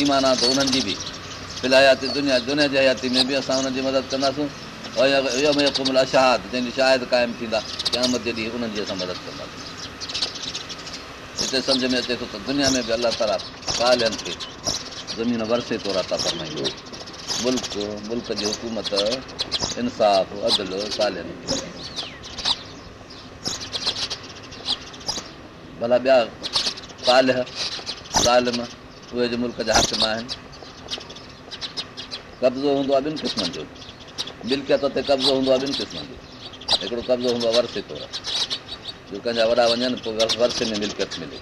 ईमान त हुननि जी बि फिलहयाती दुनिया दुनिया जी हयाती में बि असां हुननि जी मदद कंदासीं अशाद जंहिंजी शायदि क़ाइमु थींदा जाम जे ॾींहुं हुननि जी मदद कंदासीं हिते समुझ में अचे थो त दुनिया में बि अलाह ताला काल खे ज़मीन वरसे तौरु जी हुकूमत भला ॿिया काल साल उहे जे मुल्क जा हक़ मां आहिनि कब्ज़ो हूंदो आहे ॿिनि क़िस्मनि जो मिल्कियत ते कब्ज़ो हूंदो आहे ॿिनि क़िस्मनि जो हिकिड़ो कब्ज़ो हूंदो आहे वरसे तौरु जो कंहिंजा वॾा वञनि पोइ वरसे में मिल्कियत मिले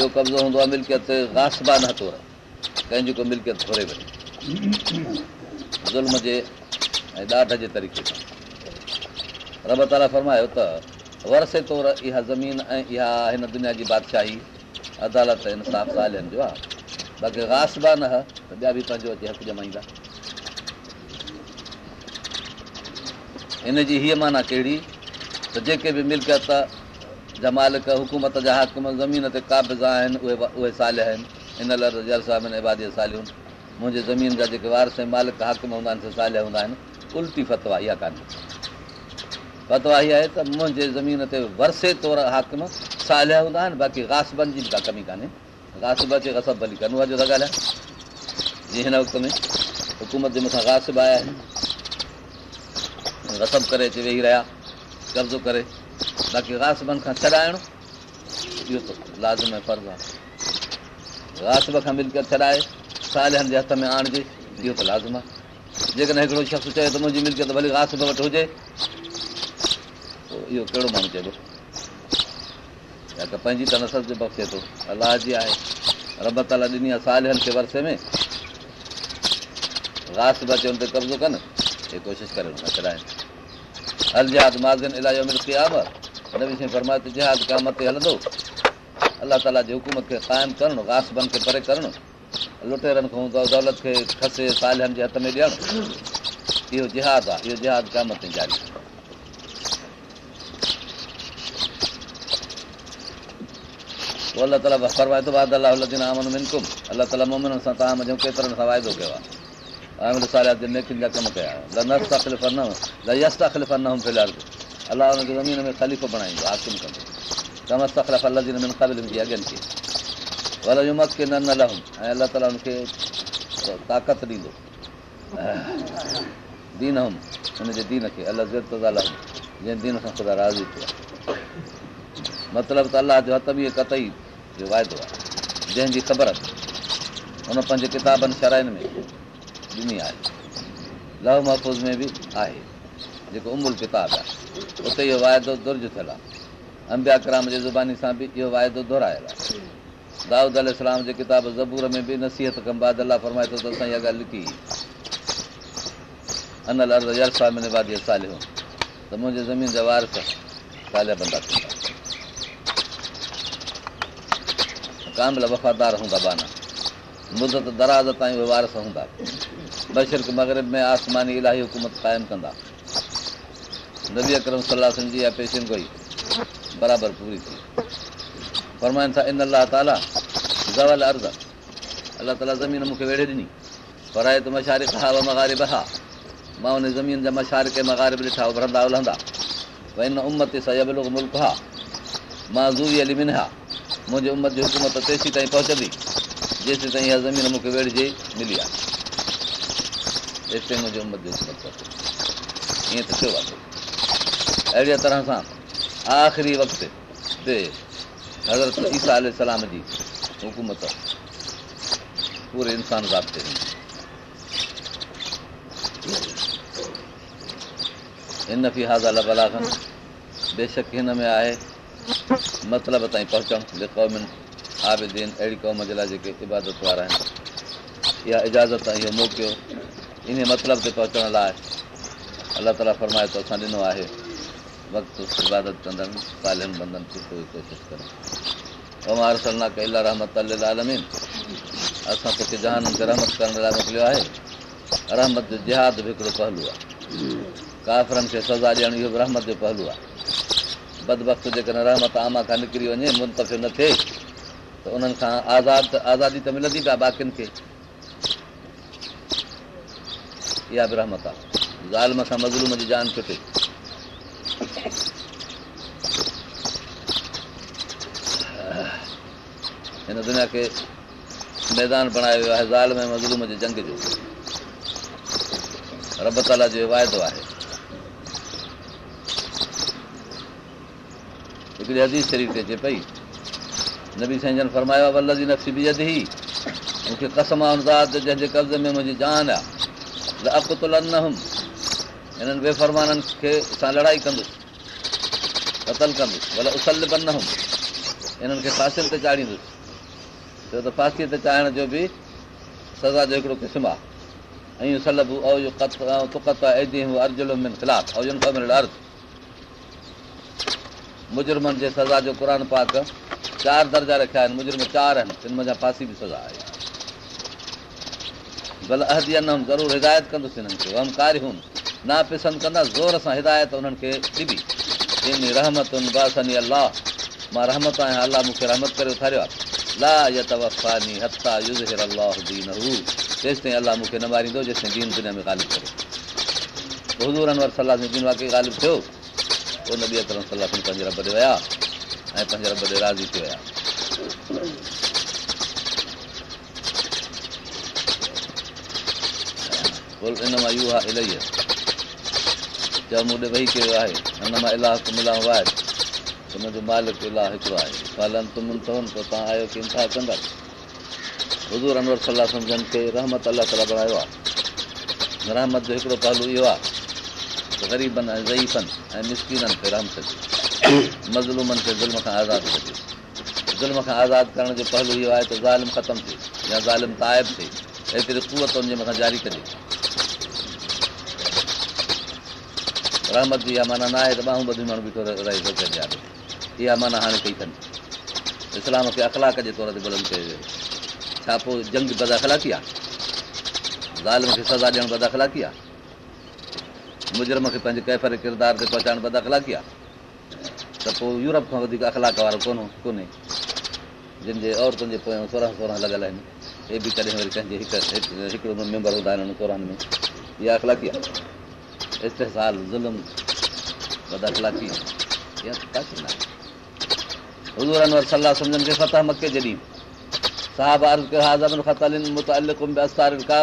ॿियो कब्ज़ो हूंदो आहे गासबा न तौरु कंहिंजी को मिल्कियत थोरी वञे ज़ुल्म जे ऐं ॾाढ जे तरीक़े सां रब ताला फ़रमायो त वरसे तौरु इहा ज़मीन ऐं इहा हिन दुनिया जी बादशाही अदालत इंसाफ़ सालनि जो आहे बाक़ी गासिबा न हा त ॿिया बि पंहिंजो अची हक़ जमाईंदा हिन जी हीअ माना कहिड़ी त जेके बि मिल्कियत जा मालिक हुकूमत जा हक़ में ज़मीन ते क़ाबिज़ आहिनि उहे उहे साल आहिनि इन लाइ जलसा में इबादी सालियूं मुंहिंजे ज़मीन जा जेके वारस मालिक हक़ में हूंदा आहिनि सालिया हूंदा आहिनि उल्टी फतवा इहा कान्हे फतवा इहा आहे त मुंहिंजे ज़मीन ते वरसे तौरु हक़ में सालिया हूंदा आहिनि बाक़ी गासबनि जी बि का कमी कान्हे गासिब अचे गसब भली करिणो आहे जो था ॻाल्हाए जीअं हिन वक़्त में हुकूमत जे मथां गासिब आया आहिनि गसब करे अची वेही रहिया कब्ज़ो करे बाक़ी गासबनि खां छॾाइणो इहो त लाज़िम ऐं फ़र्ज़ु आहे गासिब खां मिली करे छॾाए साल जे हथ में आणिजे इहो त लाज़िम आहे जेकॾहिं हिकिड़ो शख़्स चए त मुंहिंजी मिल्कियत भली गासिब वटि हुजे पोइ इहो कहिड़ो माण्हू चइबो या त पंहिंजी त नसल सब बख़्शे थो अलाह जी आहे रब ताला ॾिनी आहे साल हिन खे वरसे में बि अचे हुन ते कब्ज़ो कनि हे कोशिशि करे हुन छॾाइनि हल जहाज माज़न इलाही उमिरि थी त रिहाद काम ते हलंदो अलाह ताला जे हुकूमत खे क़ाइमु करणु राति बन खे परे करणु लुटेरनि खां हूंदो आहे दौलत खे खसे सालन जे हथ में ॾियणु इहो जिहाद आहे इहो जिहाद काम ते जारी आहे पोइ अलाह ताला बसि परवाए थो अलाह अलन अमन मिनकुम अल्ला ताल मुननि सां तव्हां मञो केतिरनि खां फ़ाइदो कयो आहे नेकिन जा कमु कया नस्तफ़ न हुअमि यस्त तकलीफ़ न हुयमि अलाह हुनखे ज़मीन में ख़लीफ़ बणाईंदो हासिलु कंदो तमस्तीन अॻियनि खे भले न न लहमि ऐं अलाह ताला हुनखे ताक़त ॾींदो दीन हुउमि हुनजे दीन खे अल ज़ा लहमि जंहिं दीन सां ख़ुदा राज़ी थिया मतिलबु त अलाह जो हथ बि कतई जो वाइदो आहे जंहिंजी ख़बर हुन पंज किताबनि शराइनि में ॾिनी आहे लह महफ़ूज़ में बि आहे जेको अमूल किताबु आहे उते इहो वाइदो दुर्ज थियलु आहे अंबिया क्राम जी ज़ुबानी सां बि इहो वाइदो दुहिरायल आहे दाऊद अलाम जे किताब ज़बूर में बि नसीहत कंबाद अलाह फरमाए थो त इहा ॻाल्हि लिखी त मुंहिंजे ज़मीन जा वारा बंदा थींदा कामिल वफ़ादार हूंदा बाना मुदत दराज़ ताईं उहे वारस हूंदा बशरक मगरब में आसमानी इलाही हुकूमत क़ाइमु कंदा नबी अकरम सलाह सम्झी बराबरि पूरी थी फरमाइनि था इन अलाह ताला ज़वल अर्ज़ अलाह ताला ज़मीन मूंखे वेड़े ॾिनी पर आहे त मशारिफ़ हा उहो मग़ारिब हा मां हुन ज़मीन जा मशार के मगारिब ॾिठा उभरंदा उलहंदा भई हिन उमत सां मुल्क हा मां ज़ूवी अली मिन हा मुंहिंजे उमिरि जी हुकूमत तेसी ताईं पहुचंदी जेसी ताईं इहा ज़मीन मूंखे वेढ़िजे मिली आहे जेसिताईं मुंहिंजे उमिरि जी हुकूमत ईअं त थियो आहे अहिड़ीअ तरह सां आख़िरी वक़्त ते हज़रत ईसा अल जी हुकूमत पूरे इंसान ज़ाब्ते हिन फी हाज़ाला बेशक हिन में आहे मतिलब ताईं पहुचण जे क़ौमियुनि आबिदीन अहिड़ी क़ौम जे लाइ जेके इबादत वारा आहिनि इहा इजाज़त इहो मोकिलियो इन मतिलब ते पहुचण लाइ अलाह ताला फरमाए तो असां ॾिनो आहे वक़्तु इबादत कंदड़ कालिनि खे पूरी कोशिशि करणु कौमार सलाह अला रहमतमीन असां त के जहाननि खे रहमत करण लाइ मोकिलियो आहे रहमत जो जिहाद बि हिकिड़ो पहलू आहे काफ़िरनि खे सज़ा ॾियणु इहो बि रहमत जो पहलू आहे बदब जेकॾहिं रहमत आमा खां निकिरी वञे मुनतफ़ि न थिए त उन्हनि खां आज़ादु आज़ादी त मिलंदी पिया बाक़ियुनि खे इहा बि रहमत आहे ज़ालम सां मज़लूम जी जान पियो हिन दुनिया खे मैदान बणायो वियो आहे ज़ालम ऐं मज़लूम जी जंग जो रब ताला जो वाइदो आहे हिकिड़ी अदी शरीफ़ अचे पई न बि साईं जन फरमायो आहे मूंखे कस मां हूंदा त जंहिंजे कब्ज़े में मुंहिंजी जान आहे अकु तुलन न हुफ़र्माननि खे सां लड़ाई कंदुसि क़तल कंदुसि भले उसल बि न हुयमि हिननि खे फासियल ते चाढ़ींदुसि छो त फासियल ते चाढ़ण जो बि सदा जो हिकिड़ो क़िस्म आहे ऐं सलतु ख़िलाफ़ु मुजुर्मनि जे सज़ा जो क़ुर पात चारि दर्जा रखिया आहिनि मुजुर्म चारि आहिनि मुंहिंजा पासी बि सज़ा आहे हिदायत कंदुसि ज़ोर सां हिदायती मां रहमत आहियां अलाह मूंखे न मारींदो राज़ी थी विया वे मिला मुंहिंजो मालिक इनखा कंदसि अनोर सलाहु अलाहयो आहे रहमत जो हिकिड़ो पहलू इहो आहे ग़रीबनि ऐं ज़ईफ़नि ऐं मिसकिननि खे रहम कजे मज़लूमनि खे ज़ुल्म खां आज़ादु कजे ज़ुल्म खां आज़ादु करण जो पहलू इहो आहे त ज़ालिम ख़तमु थिए या ज़ालिम क़ाइमु थिए एतिरी क़ुवत हुनजे मथां ज़ारी कजे रहमत जी इहा माना न आहे त ॿाहूं ॿधी माण्हू बाहूं रही सघे इहा माना हाणे कई थियनि इस्लाम खे अख़लाक़ जे तौर ते बुलंद कयो वियो छा पोइ जंग बदाख़लाकी आहे ज़ालिम खे सज़ा ॾियणु बदाख़लाकी आहे मुजर मूंखे पंहिंजे कैफ़ किरदार ते पहुचाइणु वधाकी आहे त पोइ यूरोप खां वधीक अख़लाक वारो कोन कोन्हे जंहिंजे औरतुनि जे पोयां सोरहं सोरहं लॻियल आहिनि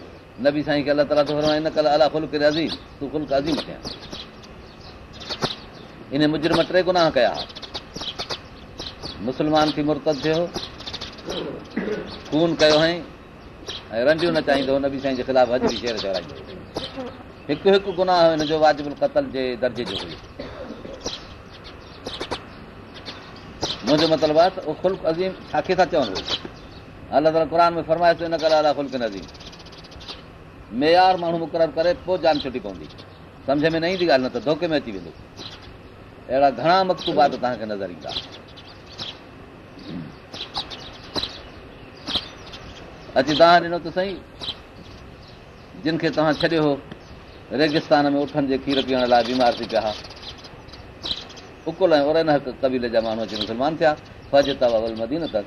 नबी साईं खे अलाह ताला अज़ीम कयां इन मुजर टे गुनाह कया मुस्लमान थी मुर्त थियो ख़ून कयो हई ऐं रंडियूं न चाहींदो हिकु हिकु गुनाह हिन जो वाजिबु दर्जे जो हुयो मुंहिंजो मतिलबु आहे त उहो अज़ीम था चवनि अलाह ताला क़ुर में फरमाए थो इन करे अलाक मेयार माण्हू मुक़ररु करे पोइ जान छुटी पवंदी सम्झ में न ईंदी ॻाल्हि न त धोके में अची वेंदो अहिड़ा घणा मक़सूबा तव्हांखे नज़र ईंदा अची तव्हां ॾिनो त साईं जिन खे तव्हां छॾियो हो रेगिस्तान में उठनि जे खीर पीअण लाइ बीमार थी पिया उकुल ऐं उर कबीले जा माण्हू अची मुस्लमान थिया फज बाबल मदीन तक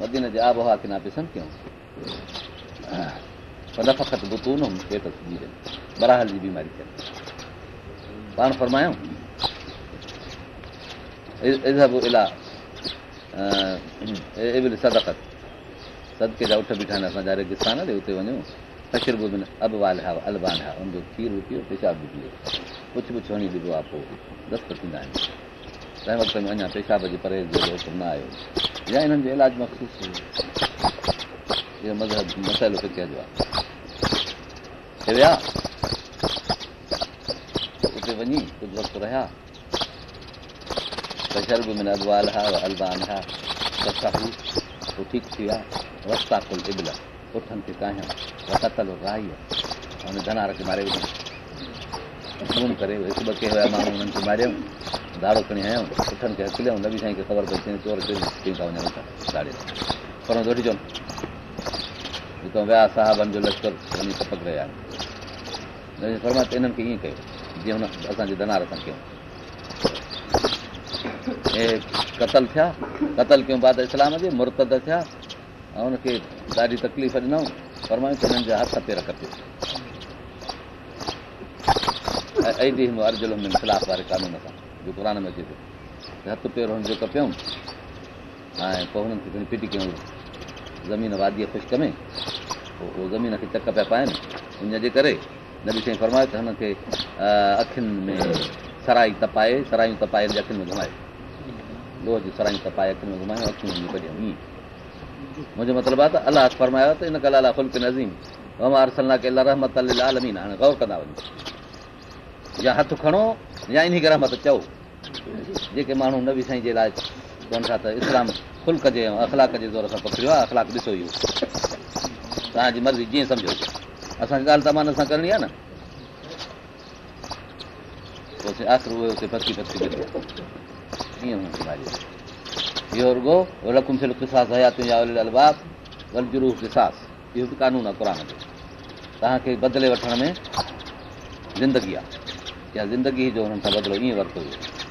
मदीन जे आबोहा किना पिसनि कयूं नफ़खत बुतू न पेट बीहनि बरहल जी बीमारी थियनि पाण फरमायूं था असांजा रेगिस्तान अबवा अल من अलिहा उनजो खीरु बि पीओ पेशाब बि पीओ कुझु बि छो हणी ॿुधो आहे पोइ दफ़्त थींदा आहिनि तंहिं वक़्त में अञा पेशाब जी نہ آئے یا या हिननि علاج مخصوص मखसूस ये मजहब मसल फिकिया जो आहे विया हाँ। उते वञी कुझु वक़्तु रहिया तशरब में अलवाल हा अलबान हा ससाहू पोइ तो ठीकु थी विया रस्ता कुल इबला उठनि थी चाहियां कतल राई हुन धनार खे मारे विधो खून करे हिकु ॿ के हुया माण्हू हुननि खे मारियऊं धारो खणी आयऊं उठनि खे हकिलियऊं नबी साईं खे ख़बर पई चोर चोरी था वञनि था दाड़े पर वठी चवनि हितां विया साहिबनि जो लश्कर वञी खपत रहिया आहिनि त हिननि खे ईअं कयो जीअं हुन असांजे सां कयूं हे कतल थिया कतल कयूं बाद इस्लाम जे मुर्त थिया ऐं हुनखे ॾाढी तकलीफ़ ॾिनऊं फरमाइश हिननि जा हथ पेर कपियूं ऐं अर्जुल में वारे कानून सां जो क़ुर में अचे थो हथ पेर हुनजो कपियऊं ऐं पोइ हुननि खे फिटी कयूं ज़मीन वादीअ ख़ुश्क में उहो ज़मीन खे चक पिया पाइनि इनजे करे नबी साईं फरमाए त हुनखे अखियुनि में सराई तपाए सरायूं तपाए अखियुनि में घुमाए लोह जी सरायूं तपाए अखियुनि में घुमाए मुंहिंजो मतिलबु आहे त अलाह फरमायो त इन कलाला फुल्क नज़ीम रहमतीन गौर कंदा वञो या हथु खणो या इन करे रहमत चओ जेके माण्हू नबी साईं जे लाइ चवनि था त इस्लाम फुल्क जे ऐं अखलाक जे ज़ोर सां पकड़ियो आहे अख़लाक ॾिसो इहो तव्हांजी मर्ज़ी जीअं सम्झो असांखे ॻाल्हि तमान सां करणी आहे न कानून आहे क़ुर जो तव्हांखे बदिले वठण में ज़िंदगी आहे या ज़िंदगी जो हुननि सां बदिलो ईअं वरितो हुयो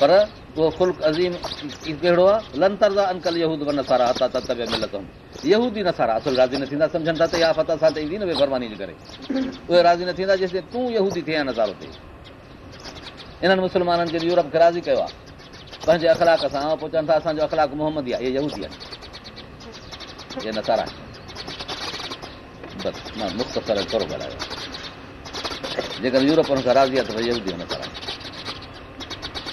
पर कहिड़ो आहे राज़ी न थींदा राज़ी न थींदा थियाप खे राज़ी कयो आहे पंहिंजे अखलाक सां अखलाक मोहम्मद जेकर यूरोपनि सां राज़ी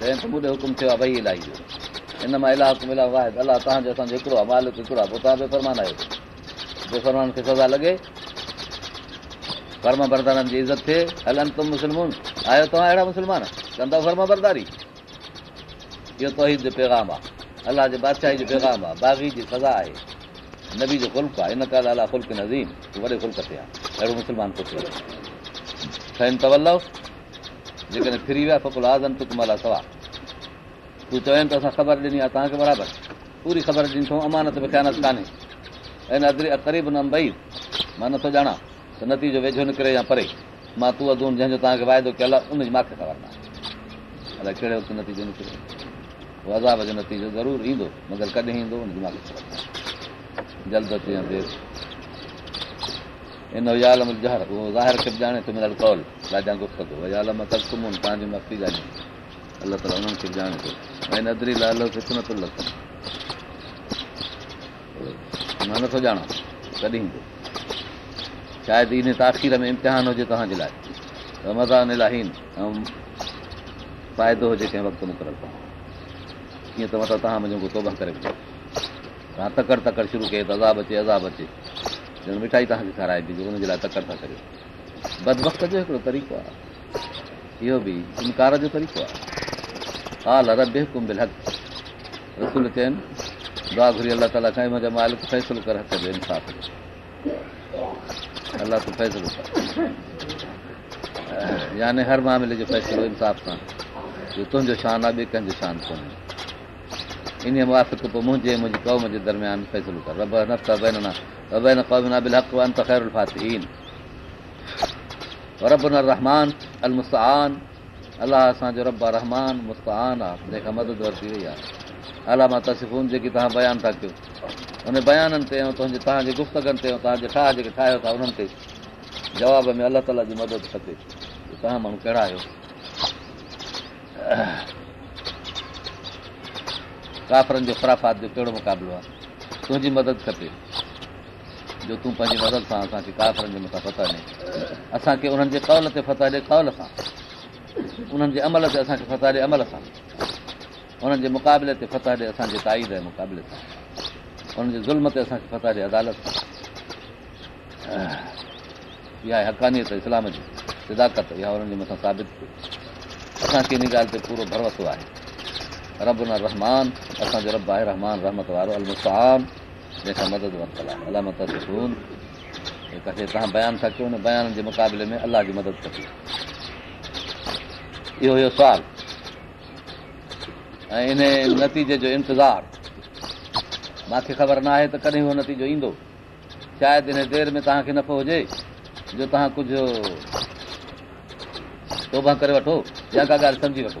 हिन मां हिकिड़ो आहे बेफ़रमान खे सज़ा लॻे फर्म बरदारनि जी इज़त थिए हलनि त आयो तव्हां अहिड़ा मुस्लमान कंदव फर्म बरदारी इहो तोहीद जो पैगाम आहे अलाह जे बादशाही जो बागी जी सज़ा आहे नबी जो आहे हिन फुल्क नज़ीम वॾे मुस्लमान जेकॾहिं फिरी विया पोइ आज़म तूं त महिला सवा तूं चवनि त असां ख़बर ॾिनी आहे तव्हांखे बराबरि पूरी ख़बर ॾिनी अथऊं अमानत ख़्यानत कान्हे ऐं अक़रीब न भई मां नथो ॼाणा त नतीजो वेझो निकिरे या परे मां तूं अधुन जंहिंजो तव्हांखे वाइदो कयल आहे उनजी मूंखे ख़बर न आहे अलाए कहिड़े वक़्तु नतीजो निकिरे अज़ाब जो नतीजो ज़रूरु ईंदो मगर कॾहिं ईंदो उनजी मूंखे ख़बर न आहे जल्द अचे ताख़र में इम्तिहान हुजे तव्हांजे लाइ मज़ा लाइ कीअं त मतिलबु तव्हां मुंहिंजो गुतोबा करे ॿुधो तकड़ तकड़ शुरू कई त अज़ाब अचे अज़ाबु अचे मिठाई तव्हांखे खाराए बि हुनजे लाइ तकड़ि था करे बदबत जो हिकिड़ो तरीक़ो आहे इहो बि इनकार जो तरीक़ो आहे यानी हर मामले जो फ़ैसिलो तुंहिंजो शान आहे इन मां मुंहिंजे मुंहिंजी कौम जे दर जंहिंखां मदद वरिती वई आहे अला मां तव्हां बयानु था कयो उन बयाननि ते गुफ़्तगनि ते तव्हांजे ठाह जेके ठाहियो था उन्हनि ते जवाब में अलाह ताला जी मदद खपे त तव्हां माण्हू कहिड़ा आहियो काफ़रनि जो ख़राफ़ात जो कहिड़ो मुक़ाबिलो आहे तुंहिंजी मदद खपे जो तूं पंहिंजी मदद सां असांखे काफ़रनि जे मथां फता ॾे असांखे उन्हनि जे कौल ते फता ॾे कौल सां उन्हनि जे अमल ते असांखे फता ॾे अमल सां उन्हनि जे मुक़ाबले ते फता ॾे असांजे ताईद जे मुक़ाबले सां उन्हनि जे ज़ुल्म ते असांखे फता ॾे अदालत सां इहा आहे हक़ानियत इस्लाम जी सिदाकत इहा उन्हनि जे मथां साबित थिए असांखे इन ॻाल्हि ते पूरो भरोसो आहे रबुना रहमान बयान था कयो अलाह जी इहो हुयो सवाल ऐं हिन नतीजे जो इंतज़ारु मूंखे ख़बर न आहे त कॾहिं हू नतीजो ईंदो शायदि हिन देर में तव्हांखे नफ़ो हुजे जो तव्हां कुझु सोभा करे वठो या का ॻाल्हि सम्झी वठो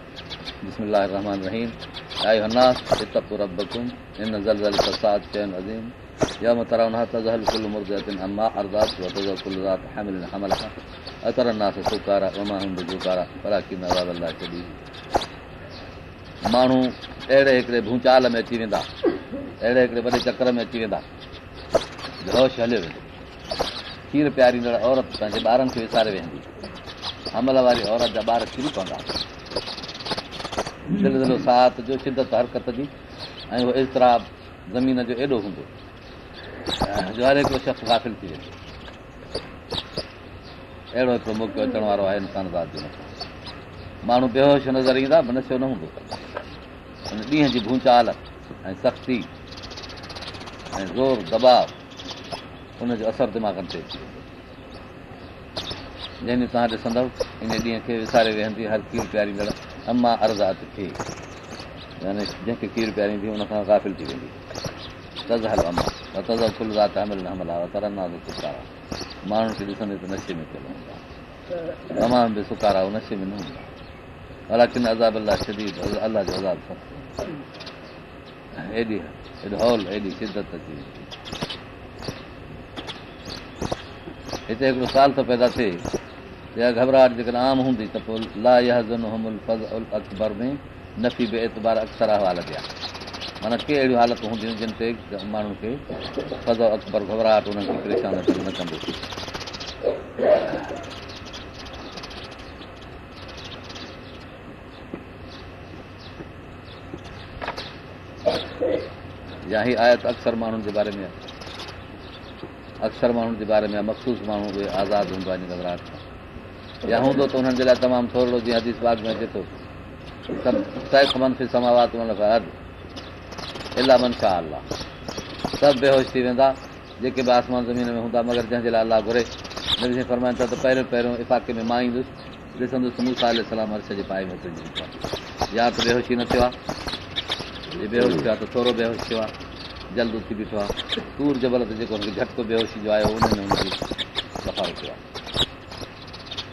بسم الله الرحمن الرحيم اي الناس اتقوا ربكم ان زلزال الساعات كان عظيم يوم ترونها تذهل كل مرضعه اما ارضات وتذهل كل ذات حمل حملها اثر الناس سكارى وما هم بذكارى ولكن عذاب الله شديد مانو اڑے ایکڑے بھونچال میں اچھی ویندا اڑے ایکڑے بڑے چکر میں اچھی ویندا جوش ہلے وے کیر پیاری نڑ عورت پنجے بارن کے وسارے ویندی حملہ واری عورت جا بار کیڑی پوندا साथ जो शिदत हरकत जी ऐं उहो एतराब ज़मीन जो एॾो हूंदो जो हर हिकिड़ो शख़्स दाख़िल थी वेंदो अहिड़ो हिकिड़ो मौको अचण वारो आहे इंसान ज़ात माण्हू बेहोश नज़र ईंदा बि नशो न हूंदो ॾींहं जी भूचाल ऐं सख़्ती ऐं ज़ोर दबाव उनजो जो असर दिमाग़ ते अची वेंदो जंहिं ॾींहुं तव्हां ॾिसंदव इन ॾींहं खे विसारे वेहंदी हर कीअं प्यारी अमा अर्ज़ात थिए यानी जंहिंखे कीर पीआरींदी हुन खां गाफ़िल थी वेंदी सुकार माण्हुनि खे ॾिसंदे त नशे में सुकारा नशे में न हूंदा भला अलाह जो अज़ाब सख़्तु एॾी शिदत अची वेंदी हिते हिकिड़ो साल थो पैदा थिए घबराहट जेकॾहिं आम हूंदी त पोइ लाज़नोमल फज़ अकबर में नफ़ी बि एतबार अक्सर हवालत आहे माना के अहिड़ियूं हालतूं जिन ते माण्हुनि खे परेशान जे बारे में अक्सर माण्हुनि जे बारे में मखसूस माण्हू उहे आज़ादु हूंदो आहे या हूंदो त हुननि जे लाइ तमामु थोरो जीअं हदीस बाग में अचे थो समावात अलाह सभु बेहोश थी वेंदा जेके बि आसमान ज़मीन में हूंदा मगर जंहिंजे लाइ अलाह घुरे फरमाइनि था त पहिरियों पहिरियों इफ़ाके में मां ईंदुसि ॾिसंदुसि सलाम पाए मूंसां या त बेहोशी न थियो आहे बेहोश थियो आहे त थोरो बेहोश थियो आहे जल्द उथी बीठो आहे सूर जबल ते जेको झटको बेहोशी जो आहे हुनमें सफ़ा थियो आहे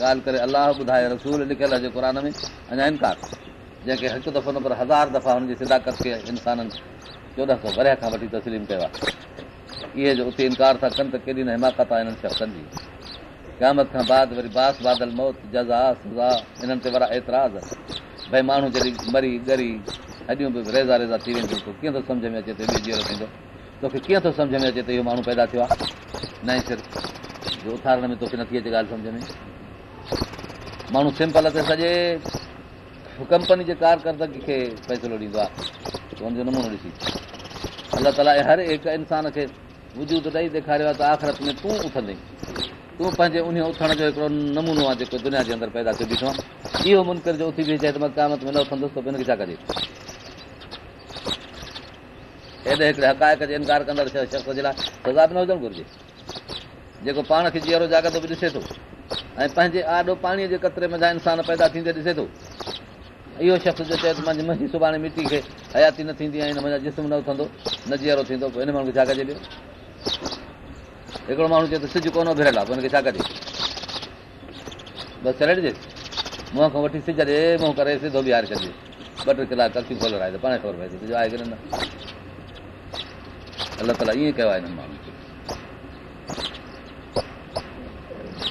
ॻाल्हि करे अलाह ॿुधाए रसूल लिखियलु हुजे क़ुर में अञा इनकार जंहिंखे हिकु दफ़ो न पर हज़ार दफ़ा हुनजी सिदाकत खे इंसाननि चोॾहं सौ वरिया खां वठी तस्लीम कयो आहे इहे जो उते इनकार था कनि त केॾी न हिमाकत आहे हिननि शख़्सनि जी क़यामत खां बाद वरी बास बादल मौत जज़ा सज़ा हिननि ते वड़ा एतिराज़ भई माण्हू जॾहिं मरी गरी हॾियूं बि रेज़ा रेज़ा थी वेंदियूं तूं कीअं थो सम्झ में अचे त जीअरो थींदो तोखे कीअं थो सम्झ में अचे त इहो माण्हू पैदा थियो आहे न ई सिर्फ़ु इहो उथारण में तोखे नथी अचे ॻाल्हि सम्झ में माण्हू सिंपल ते सॼे कंपनी जे कारकर्दगी खे फ़ैसिलो ॾींदो आहे त हुन नमूनो ॾिसी अलाह ताला हर हिकु इंसान खे वजूद ॾेई ॾेखारियो आहे त आख़िरत में तूं उथंदे तूं पंहिंजे उन उथण जो हिकिड़ो नमूनो आहे जेको दुनिया जे अंदरि पैदा थियो ॾिठो आहे इहो मुनकर जो उथी बि चए त मां में न उथंदुसि त पोइ हिनखे छा कजे हेॾे हिकिड़े हक़ाइक जे इनकार कंदड़ शख़्स जे लाइ सज़ा बि न हुजणु घुरिजे जेको पाण खे जीअरो जागत बि ॾिसे थो पंहिंजे आॾो पाणीअ जे कतरे में इंसान पैदा थींदे ॾिसे थो इहो मुंहिंजी मुंहिंजी सुभाणे मिटी खे हयाती न थींदी ऐं उथंदो न जीअरो थींदो पोइ हिन माण्हू खे छा कजे पियो हिकिड़ो माण्हू चए थो सिॼ कोन भिरियल आहे पोइ छा कजे बसि करे ॾिजे मुंहं खां वठी सिज मुंहुं करे सिधो ॿ टे कलाक आहे अलाह ईअं कयो आहे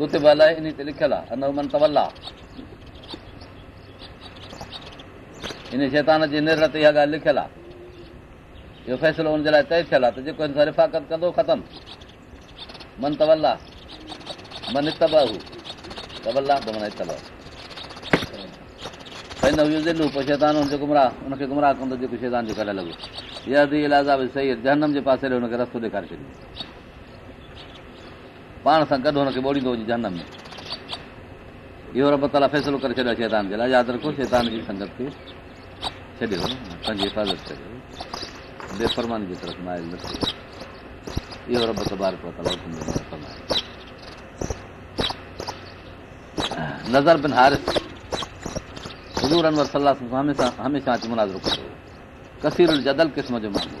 लिखियल आहे इहो फ़ैसिलो तय थियल आहे जेको जहनम जे पासे लाइ रस्तो ॾेखारे छॾियो पाण सां गॾु हुनखे ॿोलींदो हुजे जन में इहो रबत अलाए फ़ैसिलो करे छॾियो शैतान खे पंहिंजी अदल क़िस्म जो मामिलो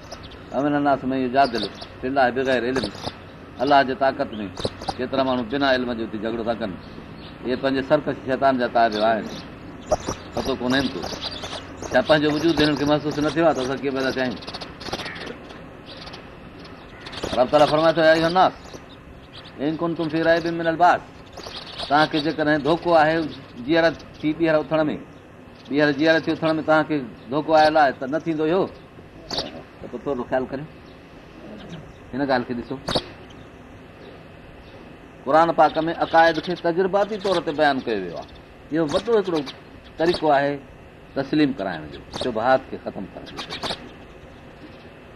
अमर अनास में अलाह जे ताक़त में केतिरा माण्हू बिना इल्म जे झगड़ो था कनि इहे पंहिंजे छा पंहिंजो वजूद हिननि खे महसूसु न थियो आहे जेकॾहिं आयल आहे त न थींदो त पोइ थोरो ख़्यालु करियो हिन ॻाल्हि खे ॾिसो क़ुर पाक में अक़ाइद खे तजुर्बाती तौर ते बयानु कयो वियो आहे इहो वॾो हिकिड़ो तरीक़ो आहे तस्लीम कराइण जो शुभात खे ख़तमु करण जो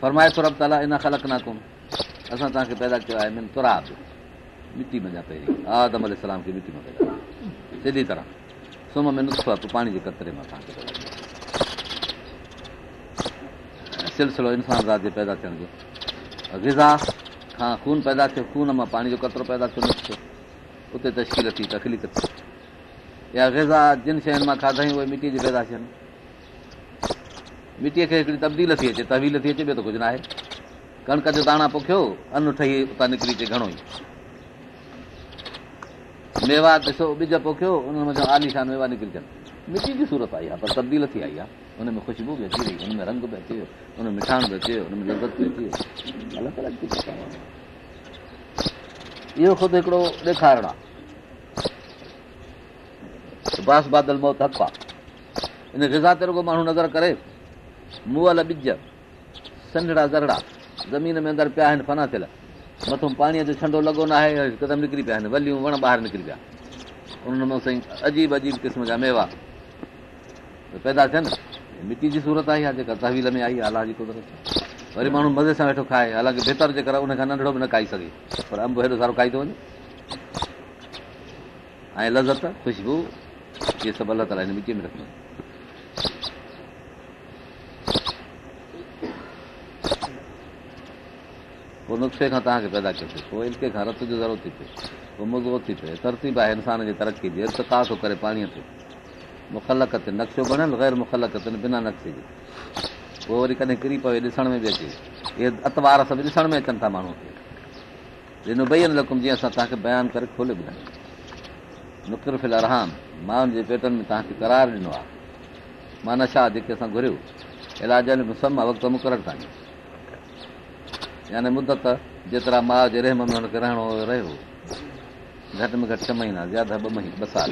फरमाए फरमाइशर ताला इन ख़लक न कोन असां तव्हांखे पैदा कयो आहे मिन मिन्तुरा मिटी मञा पई आदम आदमलाम खे मिटी मञा सिधी तरह सुम्ह में नुस्ख़ो तूं पाणी जे कतरे मां तव्हांखे सिलसिलो इंसान ज़ात जे पैदा थियण जो ग़ज़ा खां खून पैदा थियो खून मां पाणी जो कतिरो पैदा थियो न थियो उते जिन शयुनि मां उहे मिटीअ जी पैदा थियनि मिटीअ खे हिकिड़ी तब्दील थी अचे तवील थी अचे ॿियो त कुझु न आहे कणिक जो दाणा पोखियो अन ठही उतां निकिरी अचे घणो ई मेवा ॾिसो ॿिज पोखियो मथां आलीशान मेवा निकरी अचनि मिटी जी सूरत आई आहे पर तब्दील थी आई आहे ख़ुशबू बि में रंग बि ख़ुदि हिकिड़ो ॾेखारण माण्हू नज़र करे अंदरि पिया आहिनि फना थियल मथो पाणीअ जो छंडो लॻो न आहे हिकदमि निकिरी पिया आहिनि अजीब अजीब क़िस्म जा मेवा थियनि मिटी जी सूरत आई आहे जेका तहवील में आई आहे अलाह जी कुदरत वरी माण्हू मज़े सां वेठो खाए हालांकि बहितर जे करे खां नंढड़ो बि न खाई सघे पर अंब हेॾो सारो खाई थो वञे ऐं लज़त ख़ुशबू इहे सभु अलाह ताला हिन मिटीअ में रखंदो पोइ नुस्ख़े खां तव्हांखे पैदा कयो रत जो ज़रूरत थी पए मुज़ो थी पए तरतीब आहे इंसान जी तरक़ी जी इर्तका थो करे पाणीअ ते मुखलक नक्शो बणियल गै़र मुखलक अथनि बिना नक्शे जे पोइ वरी कॾहिं किरी पवे ॾिसण में बि अचे इहे अतवार सभु ॾिसण में अचनि था माण्हू खे ॾिनो भई लकुम जीअं असां तव्हांखे बयानु करे खोले ॿुधायूं फिल रहान माउनि जे पेटनि में तव्हांखे करार ॾिनो आहे मां नशा जेके असां घुरियो इलाज घुरियूं वक़्त मुक़र यानी मुदत जेतिरा माउ जे रहम में हुनखे रहणो रहियो घटि में घटि छह महीना ज़्यादा ॿ महीना ॿ साल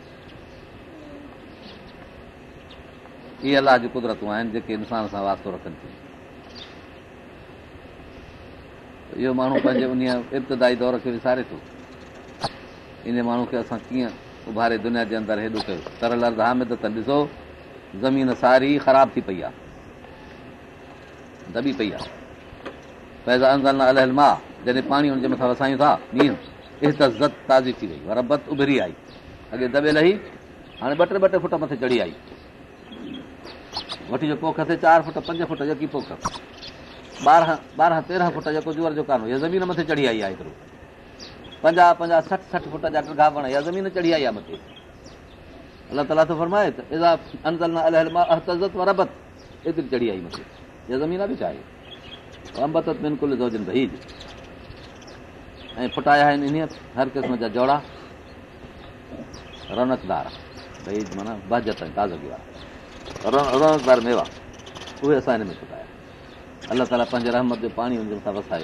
इहे अलाह अलाज कुदरतूं आहिनि जेके इंसान सां वास्तो रखनि थियूं इहो माण्हू पंहिंजे उन दौर खे विसारे थो इन माण्हू खे असां कीअं उभारे दुनिया जे अंदरि हेॾो कयो तरल हामिद ॾिसो ज़मीन सारी ख़राब थी पई आहे दॿी पई आहे न अलहल मां जॾहिं पाणी हुनजे मथां वसायूं था ताज़ी थी वई वरबत उभरी आई अॻे दॿे लही हाणे ॿ टे ॿ टे फुट मथे चढ़ी आई वठी जो पोख थिए चारि फुट पंज फुट जेकी पोख ॿारहं ॿारहं तेरहं फुट जेको जूअर जो कान ज़मीन मथे चढ़ी आई आहे हिकिड़ो पंजाह पंजाह सठि सठि फुट जा ज़मीन चढ़ी आई आहे मथे एतिरी चढ़ी आई ज़मीन बि भई ऐं फुटाया आहिनि हर क़िस्म जा जोड़ा रौनकदार रहंदे अलाए रहमत जो पाणी वसाए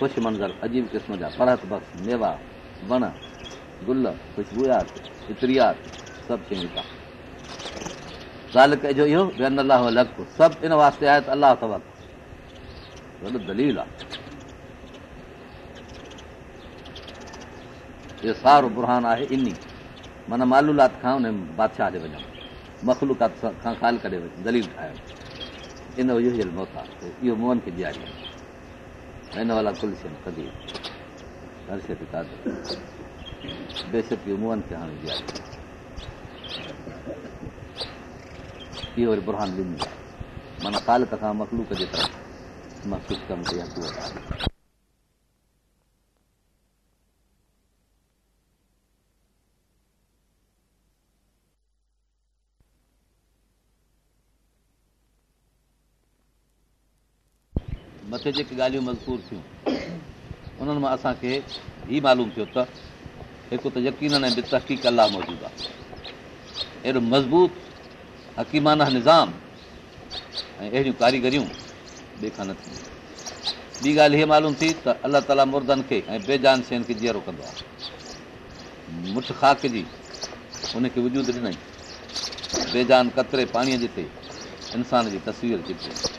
ख़ुश मंज़र अजीब क़िस्म जा पर गुल ख़ुशरी सारो बुरहान आहे इन माना मालूलात खां उन बादशाह ते वञण मखलूकात खां ख़ाल करे दलील ठाहियो इन इहो जे मोत आहे इहो मोहन खे ॾियारियां हिन वाला कदी हर शइ बेशक इहो मोहन खे हाणे इहो वरी बुरहान लिम आहे माना कालक खां मखलूक जे तरफ़ मां कमु कई आहे मथे जेके ॻाल्हियूं मज़बूत थियूं उन्हनि मां असांखे हीउ मालूम थियो त हिकु त यकीन ऐं बि तहक़ीक़ अलाह मौजूदु आहे अहिड़ो मज़बूत हकीमाना निज़ाम ऐं अहिड़ियूं कारीगरियूं ॿिए खां न थींदियूं ॿी ॻाल्हि हीअ मालूम थी त अलाह ताला मुर्दनि खे ऐं बेजान शयुनि खे जीअरो कंदो आहे मुठ खाक जी हुनखे वजूद ॾिनई बेजान कतरे पाणीअ जिते इंसान जी तस्वीर जिते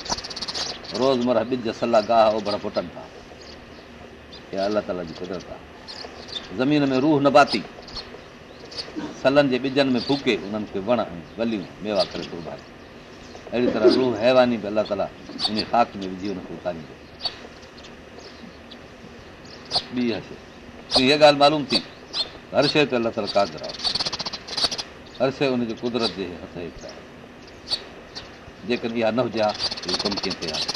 रोज़मरा बिज सलाह गाह कुदरत आहे ज़मीन में रूह न बाती सलनि जे ॿिजनि में फूके उन्हनि खे अहिड़ी तरह रूह हैवानी अलाह ताला उन ख़ाक में विझी शइ ॻाल्हि मालूम थी हर शइ ते अलाह कागर आहे हर शइ कुदरत जेकॾहिं न हा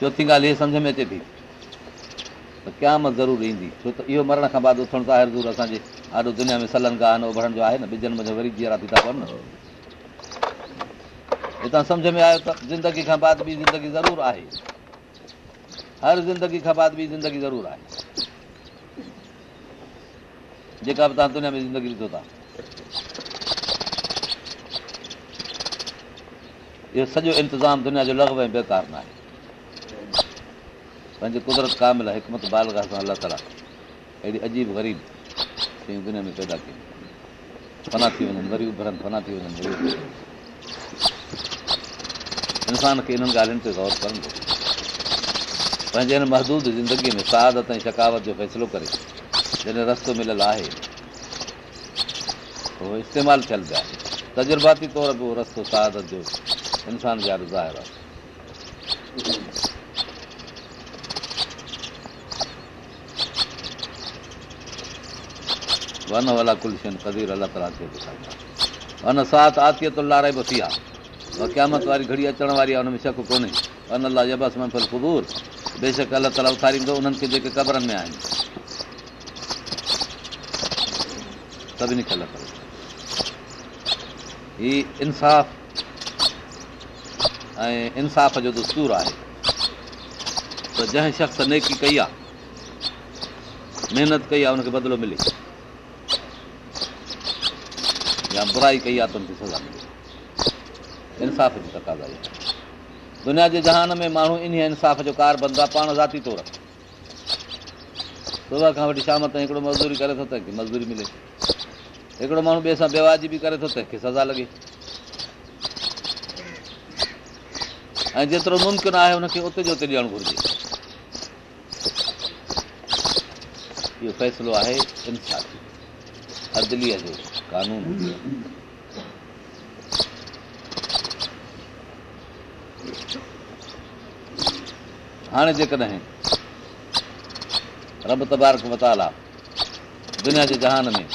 चोथी ॻाल्हि इहा सम्झ में अचे थी क्यामत ज़रूरु ईंदी इहो मरण खां बाद आहे हितां सम्झ में आयो त ज़िंदगी खां ज़िंदगी ज़रूरु आहे हर ज़िंदगी ज़रूरु आहे जेका बि तव्हां दुनिया में ज़िंदगी ॾिसो था इहो सॼो इंतिज़ामु दुनिया जो लह ऐं बेकार न आहे पंहिंजे कुदरत कामिल आहे हिकमत बालगा सां अलाह ताला अहिड़ी अजीब ग़रीब शयूं दुनिया में पैदा कयूं फना थी वञनि वरी उभरनि फना थी वञनि उबरनि इंसान खे इन्हनि ॻाल्हियुनि ते गौर करण पंहिंजे हिन महदूद ज़िंदगीअ में सादत ऐं शकावत जो फ़ैसिलो करे जॾहिं रस्तो मिलियलु आहे उहो इस्तेमालु थियल पिया आहे तजुर्बाती तौर बि उहो रस्तो सादत जो शक कोन्हे बेशक अलाह ताला उथारींदो उन्हनि खे जेके कबरनि में आहिनि ऐं इंसाफ़ जो दस्तूर आहे त जंहिं शख़्स नेकी कई आहे महिनत कई आहे उनखे बदिलो मिले या बुराई कई आहे त हुनखे सज़ा मिले इंसाफ़ जी तकाज़ा ॻाल्हि आहे दुनिया जे जहान में माण्हू इन इंसाफ़ जो कार बंदो आहे पाण ज़ाती तौरु सुबुह खां वठी शाम ताईं हिकिड़ो मज़दूरी करे थो तंहिंखे मज़दूरी मिले हिकिड़ो माण्हू ॿिए सां बेवाजी बि करे थो तंहिंखे सज़ा लॻे ऐं जेतिरो मुमकिन आहे हुनखे उते जो उते ॾियणु घुरिजे इहो फ़ैसिलो आहे इंसाफ़ी अदलीअ जो कानून हाणे जेकॾहिं रब तबारक खे मताला दुनिया जे जहान में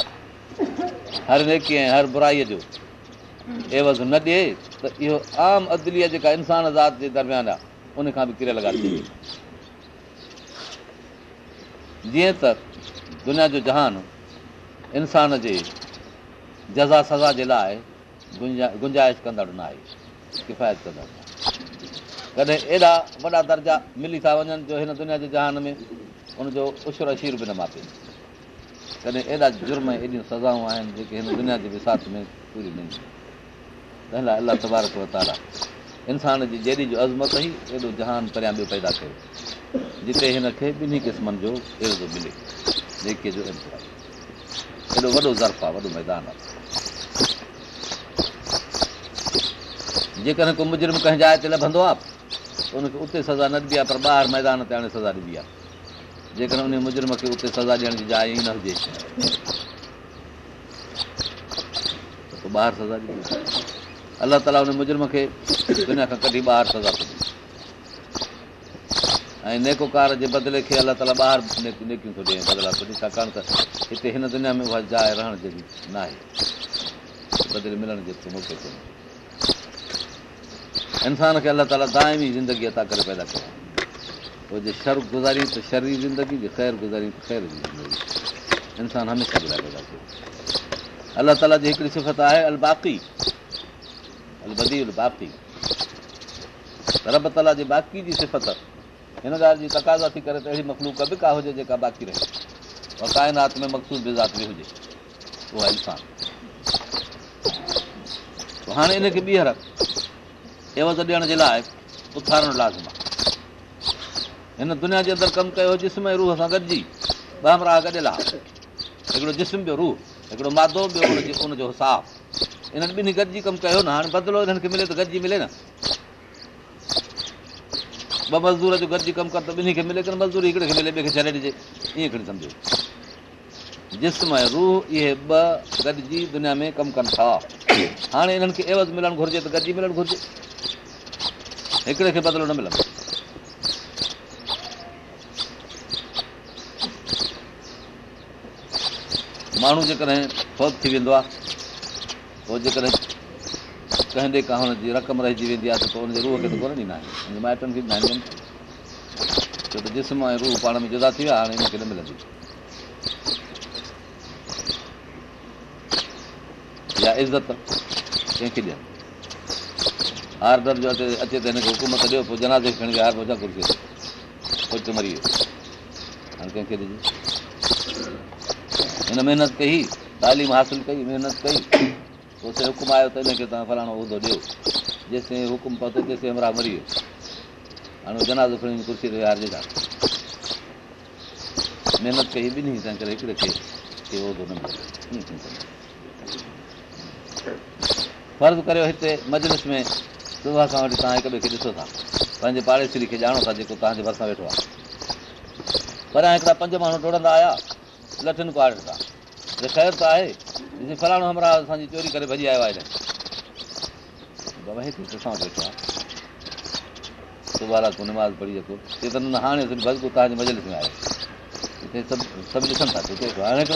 हर लेकी ऐं हर बुराईअ जो एवज़ न ॾिए त इहो आम अदलीअ जेका इंसान ज़ात जे दर्मियान आहे उन खां बि किरियल ॻाल्हि किरियलु जीअं त दुनिया जो जहान इंसान जे जज़ा सज़ा जे लाइ गुंजा गुंजाइश कंदड़ न आहे किफ़ायत कंदड़ कॾहिं एॾा वॾा दर्जा मिली था वञनि जो हिन दुनिया जे जहान में उनजो उछर अशीर बि न मापे कॾहिं एॾा जुर्म एॾियूं सज़ाऊं आहिनि जेके हिन दुनिया जे विसात में पूरी न ईंदियूं तंहिं लाइ अलाह तबारक तबारकाला इंसान जी जहिड़ी जो अज़मत ई एॾो जहान परियां ॿियो पैदा कयो जिते हिनखे ॿिन्ही क़िस्मनि जो इलो मिले जेके जो एॾो वॾो ज़र्फ़ आहे वॾो मैदान आहे जेकॾहिं को मुजरिम कंहिं जाइ ते लभंदो आहे त उनखे उते सज़ा न ॾिबी आहे पर ॿाहिरि मैदान ते हाणे सज़ा ॾिबी आहे जेकॾहिं उन मुजरिम खे उते सज़ा ॾियण जी जाइ ई न हुजे ॿाहिरि सजा ॾिबी आहे अलाह ताला हुन मुजर्म खे दुनिया खां कढी ॿाहिरि सज़ा थो ॾिए ऐं नेकोकार जे बदिले खे अलाह ताला ॿाहिरि नेकियूं थो ॾियां बदिला थो ॾिए छाकाणि त हिते हिन दुनिया में उहा जाइ रहण जहिड़ी न आहे बदिले मिलण मौक़ो इंसान खे अलाह ताला तां बि ज़िंदगी अता करे पैदा कयो पोइ जे शर गुज़ारी त शर जी ज़िंदगी जे ख़ैरु गुज़ारी त ख़ैर जी ज़िंदगी इंसानु हमेशह कयो अलाह ताला जी हिकिड़ी सिफ़त आहे अलबाक़ी ताला जे बाक़ी जी सिफ़त हिन ॻाल्हि जी तक़ाज़ा थी करे त अहिड़ी मखलूक बि का हुजे जेका बाक़ी रहे और काइनात में बि हुजे उहा इंसान हाणे हिनखे ॿीहर एवज़ ॾियण जे लाइ उथारणु लाज़िम आहे हिन दुनिया जे अंदरि कमु कयो जिस्म ऐं रूह सां गॾिजी बहमराह गॾियल आहे हिकिड़ो जिस्म जो रूह हिकिड़ो मादो ॿियो हुनजो हिसाबु हिननि ॿिन्ही गॾिजी कमु कयो न हाणे बदिलो हिननि खे मिले त गॾिजी मिले न ॿ ॿ मज़दूरी हिकिड़े खे हाणे हिननि खे हिकिड़े खे बदिलो न मिलंदो माण्हू जेकॾहिं फ़ौज थी वेंदो आहे पोइ जेकॾहिं कंदे खां हुनजी रक़म रहिजी वेंदी आहे त पोइ हुनजे रूह खे त कोन ॾींदा माइटनि खे बि न छो त जिस्म ऐं रूह पाण में जुदा थी विया हाणे हिनखे न मिलंदी या इज़त कंहिंखे ॾियनि हार दर्जो अचे त हिनखे हुकूमत ॾियो पोइ जनाज़ेशन महिनत कई तालीम हासिलु कई महिनत कई उते हुकुम आयो त हिनखे तव्हां फलाणो उहिदो ॾियो जेसिताईं हुकुम पातो तेसिताईं मरी वियो हाणे जनाज़ो खणी वञी कुर्सी ते विहार था महिनत कई ॿिन्ही तंहिं करे हिकिड़े खे उहिदो न मिलियो फ़र्ज़ु करियो हिते मजलिस में सुबुह खां वठी तव्हां हिक ॿिए खे ॾिसो था पंहिंजे पाड़ेसरी खे ॼाणो था जेको तव्हांजे भरिसां वेठो आहे पर हिकिड़ा पंज माण्हू टोड़ंदा आया लठनि पार सां ख़ैर त आहे फलाणो चोरी करे भॼी आयो आहे हिकिड़ो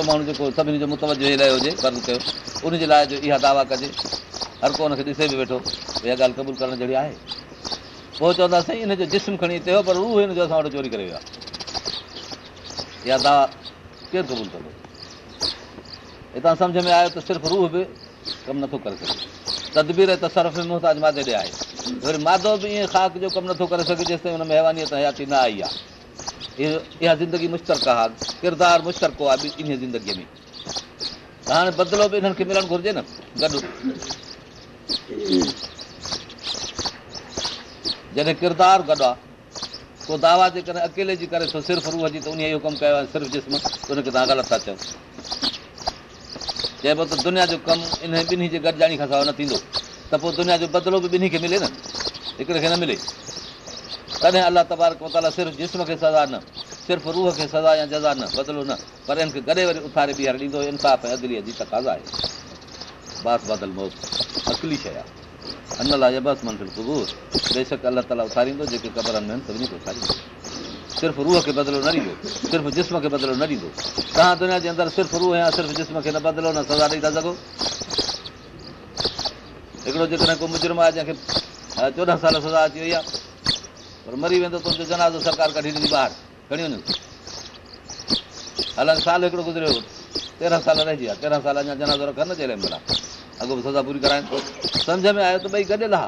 माण्हू जेको सभिनी जो हुजे उनजे लाइ इहा दावा कजे हर को हुनखे ॾिसे बि वेठो इहा ॻाल्हि क़बूल जहिड़ी आहे पोइ चवंदासीं इन जो जिस्म खणी पर हिन जो असां वटि चोरी करे विया इहा दावा केरु कबूल कंदो हितां सम्झ में आयो त सिर्फ़ु रूह बि कमु नथो करे सघे तदबीर तसरफ़ में मुहताज मादे ॾे आहे वरी मादो बि ईअं ख़ाक जो कमु नथो करे सघे जेसिताईं हुन में महिमान हयाती न आई आहे इहो इहा ज़िंदगी मुश्तरक आहे किरदारु मुश्तरको आहे इन ज़िंदगीअ में त हाणे बदिलो बि हिननि खे मिलणु घुरिजे न गॾु जॾहिं किरदारु गॾु आहे पोइ दावा जे करे अकेले जी करे थो सिर्फ़ु रूह जी त उन इहो कमु कयो आहे सिर्फ़ु जिस्म त हुनखे तव्हां ग़लति था चओ चइबो त दुनिया जो कमु इन ॿिन्ही जे गॾिजाणी खां सवाइ न थींदो त पोइ दुनिया जो बदिलो बि ॿिन्ही खे मिले न हिकिड़े खे न मिले तॾहिं अलाह तबारक मताला सिर्फ़ु जिस्म खे सज़ा न सिर्फ़ु रूह खे सज़ा या जज़ा न बदिलो न पर हिनखे गॾे वरी उथारे बीहारे ॾींदो इंसाफ़ ऐं अदलीअ जी तकाज़ा आहे बास बासि मौत असली शइ आहे अञा मंज़िल सुबुह बेशक अलाह ताला उथारींदो जेके क़बरनि में आहिनि सभिनी खे उथारींदो सिर्फ़ु रूह खे बदिलो न ॾींदो सिर्फ़ु जिस्म खे बदिलो न ॾींदो तव्हां दुनिया जे अंदरि सिर्फ़ु रूह या सिर्फ़ु जिस्म खे न बदिलो न सज़ा ॾेई था सघो हिकिड़ो जेकॾहिं को मुजर्म आहे जंहिंखे चोॾहं साल सज़ा अची वई आहे पर मरी वेंदो तुंहिंजो जनाज़ो सरकार कढी ॾींदी ॿाहिरि खणी वञो हालांकि साल हिकिड़ो गुज़रियो तेरहं साल रहिजी विया तेरहं साल अञा जनाज़ो रखनि न चइबो आहे अॻो बि सज़ा पूरी कराइनि सम्झ में आयो त ॿई गॾियल हा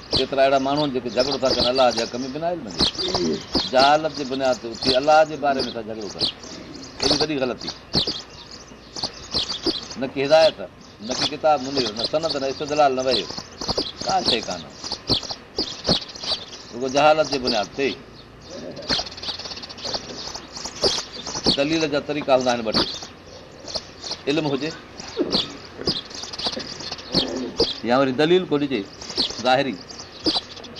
केतिरा अहिड़ा माण्हू जेके झगड़ो था कनि अलाह जे हक़ में बिना आहिनि जहालत जे बुनियाद ते उथी अलाह जे बारे में था झगड़ो कनि हेॾी वॾी ग़लती न की हिदायत न की किताब किताबु वियो न सनत न इशलाल न वियो का शइ कान रुगो जहालत जे बुनियाद ते दलील जा तरीक़ा हूंदा आहिनि वटि इल्मु हुजे या वरी दलील कोन जे ज़ाहिरी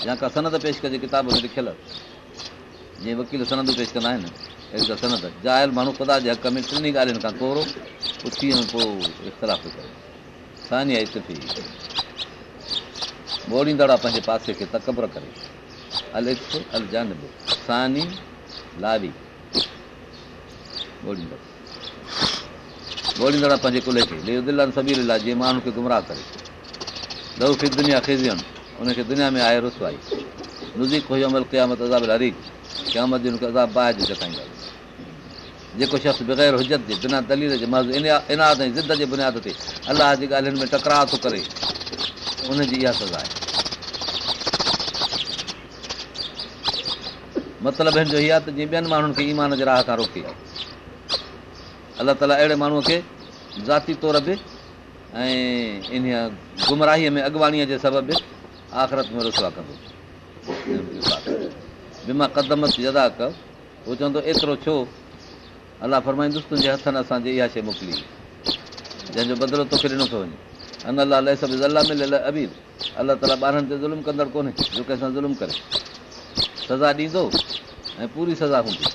या का सनत पेश कजे किताब खे लिखियल आहे जीअं वकील सनत पेश कंदा आहिनि जायल माण्हू ख़ुदा जे हक़ में टिनी ॻाल्हियुनि खां कोरो उथी पोइ इख़्तिलाफ़ ॿोलींदड़ा पंहिंजे पासे खे तकबर करे पंहिंजे कुले खे जीअं माण्हू खे गुमराह करे हुनखे दुनिया में आहे रुसवाई आई नज़ीक हुयो अमल कयामत अज़ाब अज़ाब क़यामत जी हुनखे बाहि जेको शख़्स बग़ैर हुजत जे बिना दलील जे मज़ इनाद ऐं ज़िद जे बुनियाद ते अलाह जी ॻाल्हियुनि में टकराव थो करे उनजी इहा सज़ा आहे मतिलबु हिन जो इहा त जीअं ॿियनि माण्हुनि खे ईमान जे राह खां रोके अलाह ताला अहिड़े माण्हूअ खे ज़ाती तौर बि ऐं इन गुमराहीअ में अॻवाणीअ जे सबबु आख़िरत में रुसवा कंदो बि मां कदमत अदा कयो उहो चवंदो एतिरो छो अलाह फरमाईंदुसि तुंहिंजे हथनि असांजे इहा शइ मोकिली जंहिंजो बदिलो तोखे ॾिनो थो वञे अन अला अलाए अलाह अबीर अलाह ताला ॿारनि ते ज़ुल्म कंदड़ कोन्हे जो कंहिंसां ज़ुल्म करे सज़ा ॾींदो ऐं पूरी सज़ा हूंदी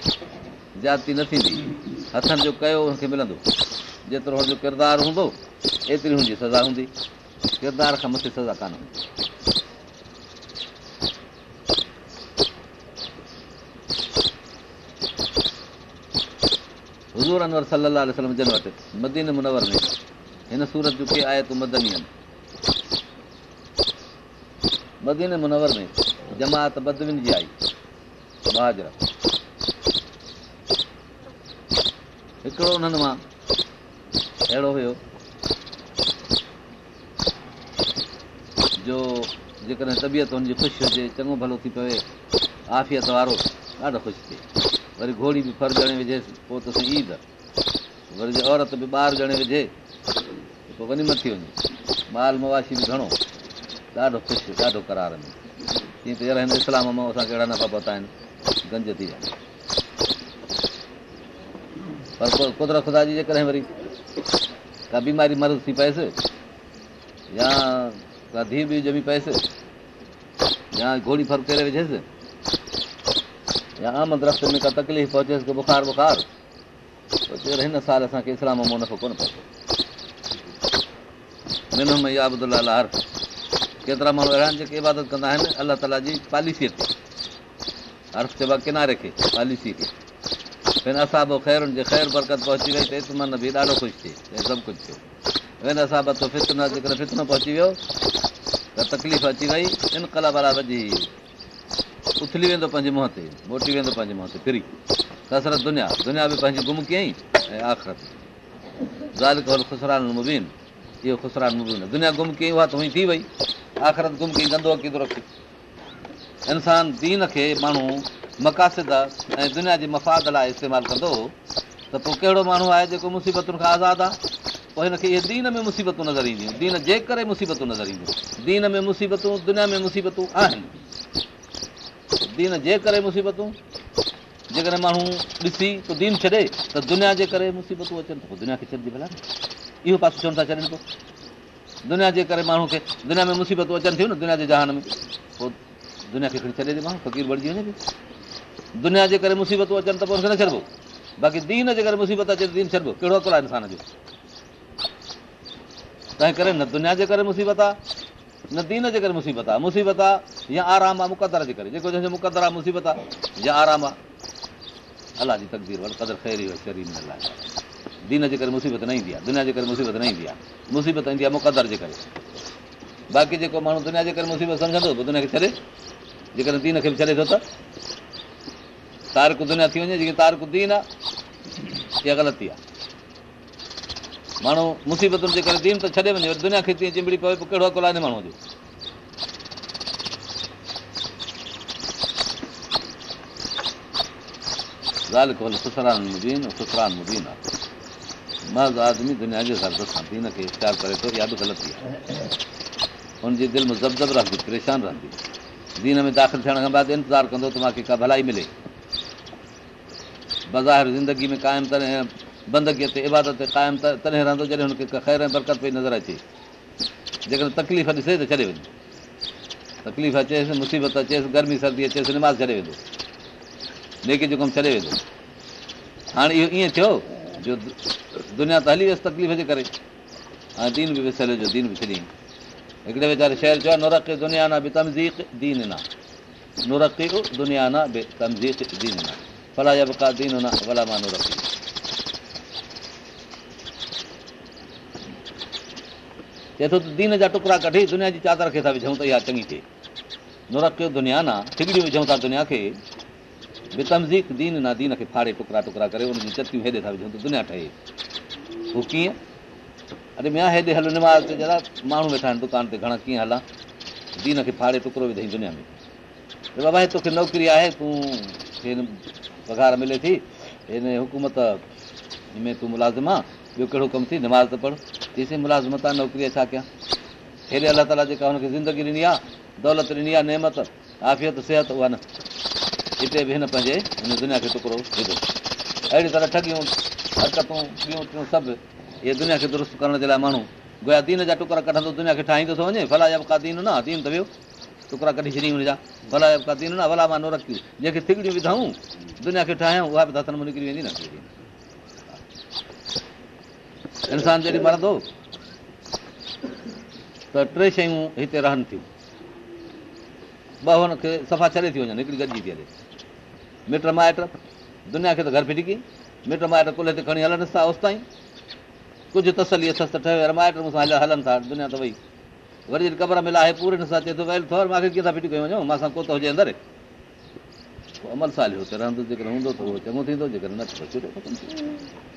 जाती न थींदी हथनि जो कयो हुनखे मिलंदो जेतिरो हुनजो किरदारु हूंदो एतिरी हुनजी सज़ा हूंदी किरदार खां मथे सज़ा कान हूंदी हज़ूर अनवर सलाह जन वटि मदीन मुनवर में हिन सूरत जो के आहे तूं आहिनि मदीन मुनवर में जमात बदनीन जी आई बाजरा हिकिड़ो उन्हनि मां अहिड़ो हुयो जो जेकॾहिं तबियत हुनजी ख़ुशि हुजे चङो भलो थी पवे आफ़ियत वारो ॾाढो ख़ुशि थिए वरी घोड़ी बि फर ॼणे विझे पोइ त ईद वरी औरत बि ॿार ॼणे विझे पोइ वञी मथी वञे माल मवाशी बि घणो ॾाढो ख़ुशि ॾाढो करार में तीअं हिन इस्लाम मां असां कहिड़ा नफ़ा पहुता आहिनि गंज थी विया पर पोइ कुदरत ख़ुदा जी जेकॾहिं वरी का बीमारी मर्द थी पएसि या का धीउ बि ॼमी पएसि या घोड़ी फ़र्क़ु करे विझेसि या आमद रस्ते में का तकलीफ़ पहुचेसि बुखार बुखारु त हिन साल असांखे इस्लाम मुनख कोन पहुतो अला अर्फ़ केतिरा माण्हू अहिड़ा आहिनि जेके इबादत कंदा आहिनि अल्ला ताला जी पॉलिसीअ ते अर्थ चइबो आहे किनारे खे पॉलिसीअ ते हिन असाबो ख़ैर जे ख़ैरु बरकत पहुची वई त इते ॾाढो ख़ुशि थिए सभु कुझु थियो हिन फित न जेकॾहिं फित न पहुची वियो त तकलीफ़ अची वई इन कला बराब उथली वेंदो पंहिंजे मुंहं ते मोटी वेंदो पंहिंजे मुंहं ते फिरी कसरत दुनिया दुनिया बि पंहिंजी गुम कयईं ऐं आख़िरत ज़ाल ख़ौर ख़ुसरान मुबीन इहो ख़ुसरान मुबीन दुनिया गुम कयईं उहा त हुई थी वई आख़िरत गुम कई गंदो की रखी इंसान दीन खे माण्हू मक़ासिद ऐं दुनिया जे मफ़ाद लाइ इस्तेमालु कंदो हो त पोइ कहिड़ो माण्हू आहे जेको मुसीबतुनि खां आज़ादु आहे पोइ हिनखे इहे दीन में मुसीबतूं नज़र ईंदियूं दीन जे करे मुसीबतूं नज़र ईंदियूं दीन में मुसीबतूं दुनिया में मुसीबतूं आहिनि दीन जे करे मुसीबतूं जेकॾहिं माण्हू ॾिसी त दीन छॾे त दुनिया जे करे मुसीबतूं अचनि त पोइ दुनिया खे छॾिबी भला इहो पासो चवनि था छॾनि पियो दुनिया जे करे माण्हू खे दुनिया में मुसीबतूं अचनि थियूं न दुनिया जे जहान में पोइ दुनिया खे खणी छॾे थी माण्हू फ़क़ीर बणिजी वञे थी दुनिया जे करे मुसीबतूं अचनि त पोइ हुनखे न छॾिबो बाक़ी दीन जे करे मुसीबत अचे दीन छॾिबो कहिड़ो अकुलु आहे इंसान जो तंहिं करे न दुनिया जे करे मुसीबत आहे न दीन जे करे मुसीबत आहे मुसीबत आहे या आराम आहे मुक़दर जे करे जेको जंहिंजो मुक़दर आहे मुसीबत आहे या आराम आहे अलाह जी तकदीर दीन जे करे मुसीबत न ईंदी आहे दुनिया जे करे मुसीबत न ईंदी आहे मुसीबत ईंदी आहे मुक़दर जे करे बाक़ी जेको माण्हू दुनिया जे करे मुसीबत सम्झंदो पोइ दुनिया खे छॾे जेकॾहिं दीन खे बि छॾे थो त तारक दुनिया थी वञे जेके तारक दीन आहे इहा ग़लती आहे माण्हू मुसीबतुनि जे करे दीन त छॾे वञे दुनिया खे तीअं चिमड़ी पोइ कहिड़ो कोला माण्हूअ जो दुनिया जे सां दीन खे इख़्तियार करे थो या बि ग़लती आहे हुनजी दिलि में ज़ब रहंदी परेशान रहंदी दीन में दाख़िल थियण खां बाद इंतज़ारु कंदो त मूंखे का भलाई मिले बज़ाहिर ज़िंदगी में क़ाइमु तॾहिं बंदगीअ ते इबादत ते क़ाइमु तॾहिं रहंदो जॾहिं हुनखे ख़ैर ऐं बरक़त पई नज़र अचे जेकॾहिं तकलीफ़ ॾिसे त छॾे वेंदो तकलीफ़ अचेसि मुसीबत अचेसि गर्मी सर्दी अचेसि निमाज़ छॾे वेंदो लेकिन जेको छॾे वेंदो हाणे इहो ईअं थियो जो दुनिया त हली वियसि तकलीफ़ जे करे हाणे दीन बि विसरले जो दीन बि छॾी हिकिड़े वीचारे शहर चयो नूरकुनियान दुनिया बि बि तमज़ीक तमज़ीक दीन दीन दीन दुनिया भला मां चए थो त दीन जा टुकड़ा कढी दुनिया जी चादर खे था विझूं त इहा चङी थिए नुरक दुनिया न सिगड़ी विझूं था दुनिया खे बितमज़ीक दीन न दीन खे फाड़े टुकड़ा टुकड़ा करे उनजी चतियूं हेॾे था विझूं त दुनिया ठहे हू कीअं अरे ॿिया हेॾे हलो निमाज़ ते जरा माण्हू वेठा आहिनि दुकान ते घणा कीअं हलां दीन खे फाड़े टुकड़ो विधई दुनिया में त बाबा हे तोखे नौकिरी आहे तूं हिन पघार मिले थी हिन हुकूमत में तूं मुलाज़िम आहे ॿियो कहिड़ो कमु थी नमाज़ त पढ़ तीसीं मुलाज़िमत आहे नौकिरी छा कयां हेॾे अलाह ताला जेका हुनखे ज़िंदगी ॾिनी आहे दौलत ॾिनी आहे नेमत आफ़ियत सिहत उहा न हिते बि हिन पंहिंजे हिन दुनिया खे टुकड़ो विधो अहिड़ी तरह ठगियूं हरकतूं ॿियूं पियूं सभु इहे दुनिया खे दुरुस्त करण जे लाइ माण्हू गोया दीन जा टुकड़ा कढंदो दुनिया खे ठाहींदो थो वञे भला जा का दीन न दीन त वियो टुकड़ा कढी छॾी हुनजा भला जा का दीन न भला मां न रखियूं जेके थिगड़ियूं विधऊं दुनिया खे ठाहियूं उहा बि हथनि मां निकिरी वेंदी न इंसान जॾहिं मरंदो त टे शयूं हिते रहनि थियूं ॿ हुनखे सफ़ा छॾे थी वञनि हिकिड़ी गॾिजी थी हले मिट माइट दुनिया खे त घर फिटी कई मिट माइट कुल्हे ते खणी हलनि था होसि ताईं कुझु तसली अथसि सस्त ठहियो माइट मूंसां हल हलनि था दुनिया त वई वरी जॾहिं कबर मिला आहे पूरे न चए थो वेल थो मूंखे कीअं था फिटी कयूं वञो मूंसां कोत हुजे अंदरि अमल साल हुते रहंदो जेकॾहिं हूंदो त उहो चङो थींदो जेकॾहिं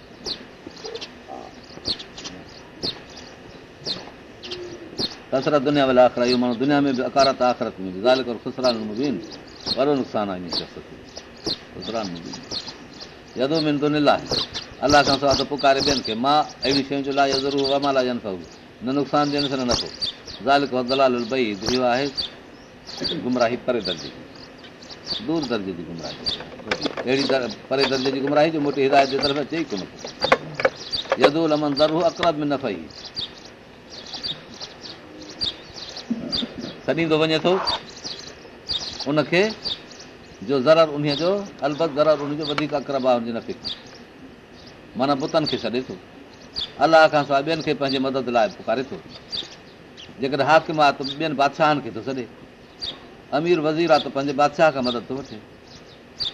कसरत दुनिया भले आख़िर इहो माण्हू दुनिया में बि अकारत आख़िरत में बि ॻाल्हि करो ज़ाल वॾो नुक़सानु आहे यदो अलाह खां सवाइ त पुकारे ॿियनि खे मां अहिड़ी शयुनि जो ला ज़रूर रमाल ॾियनि न नुक़सानु ॾियनि सां नथो ज़ाल दलाल भई इहो आहे गुमराही परे दर्जे जी दूर दर्जे जी गुमराही अहिड़ी परे दर्जे जी गुमराही जो मोटी हिदायत जे तरफ़ अचे ई कोन थो यदो लमन ज़रूरु अकरब में न पई छॾींदो वञे थो उनखे जो ज़र उन जो अलबत ज़र उन जो वधीक करब आहे उनजे नफ़े माना पुतनि खे छॾे थो अलाह खां सवाइ ॿियनि खे पंहिंजे मदद लाइ पुकारे थो जेकर हाकम आहे त ॿियनि बादशाहनि खे थो छॾे अमीर वज़ीर आहे त पंहिंजे बादशाह खां मदद थो वठे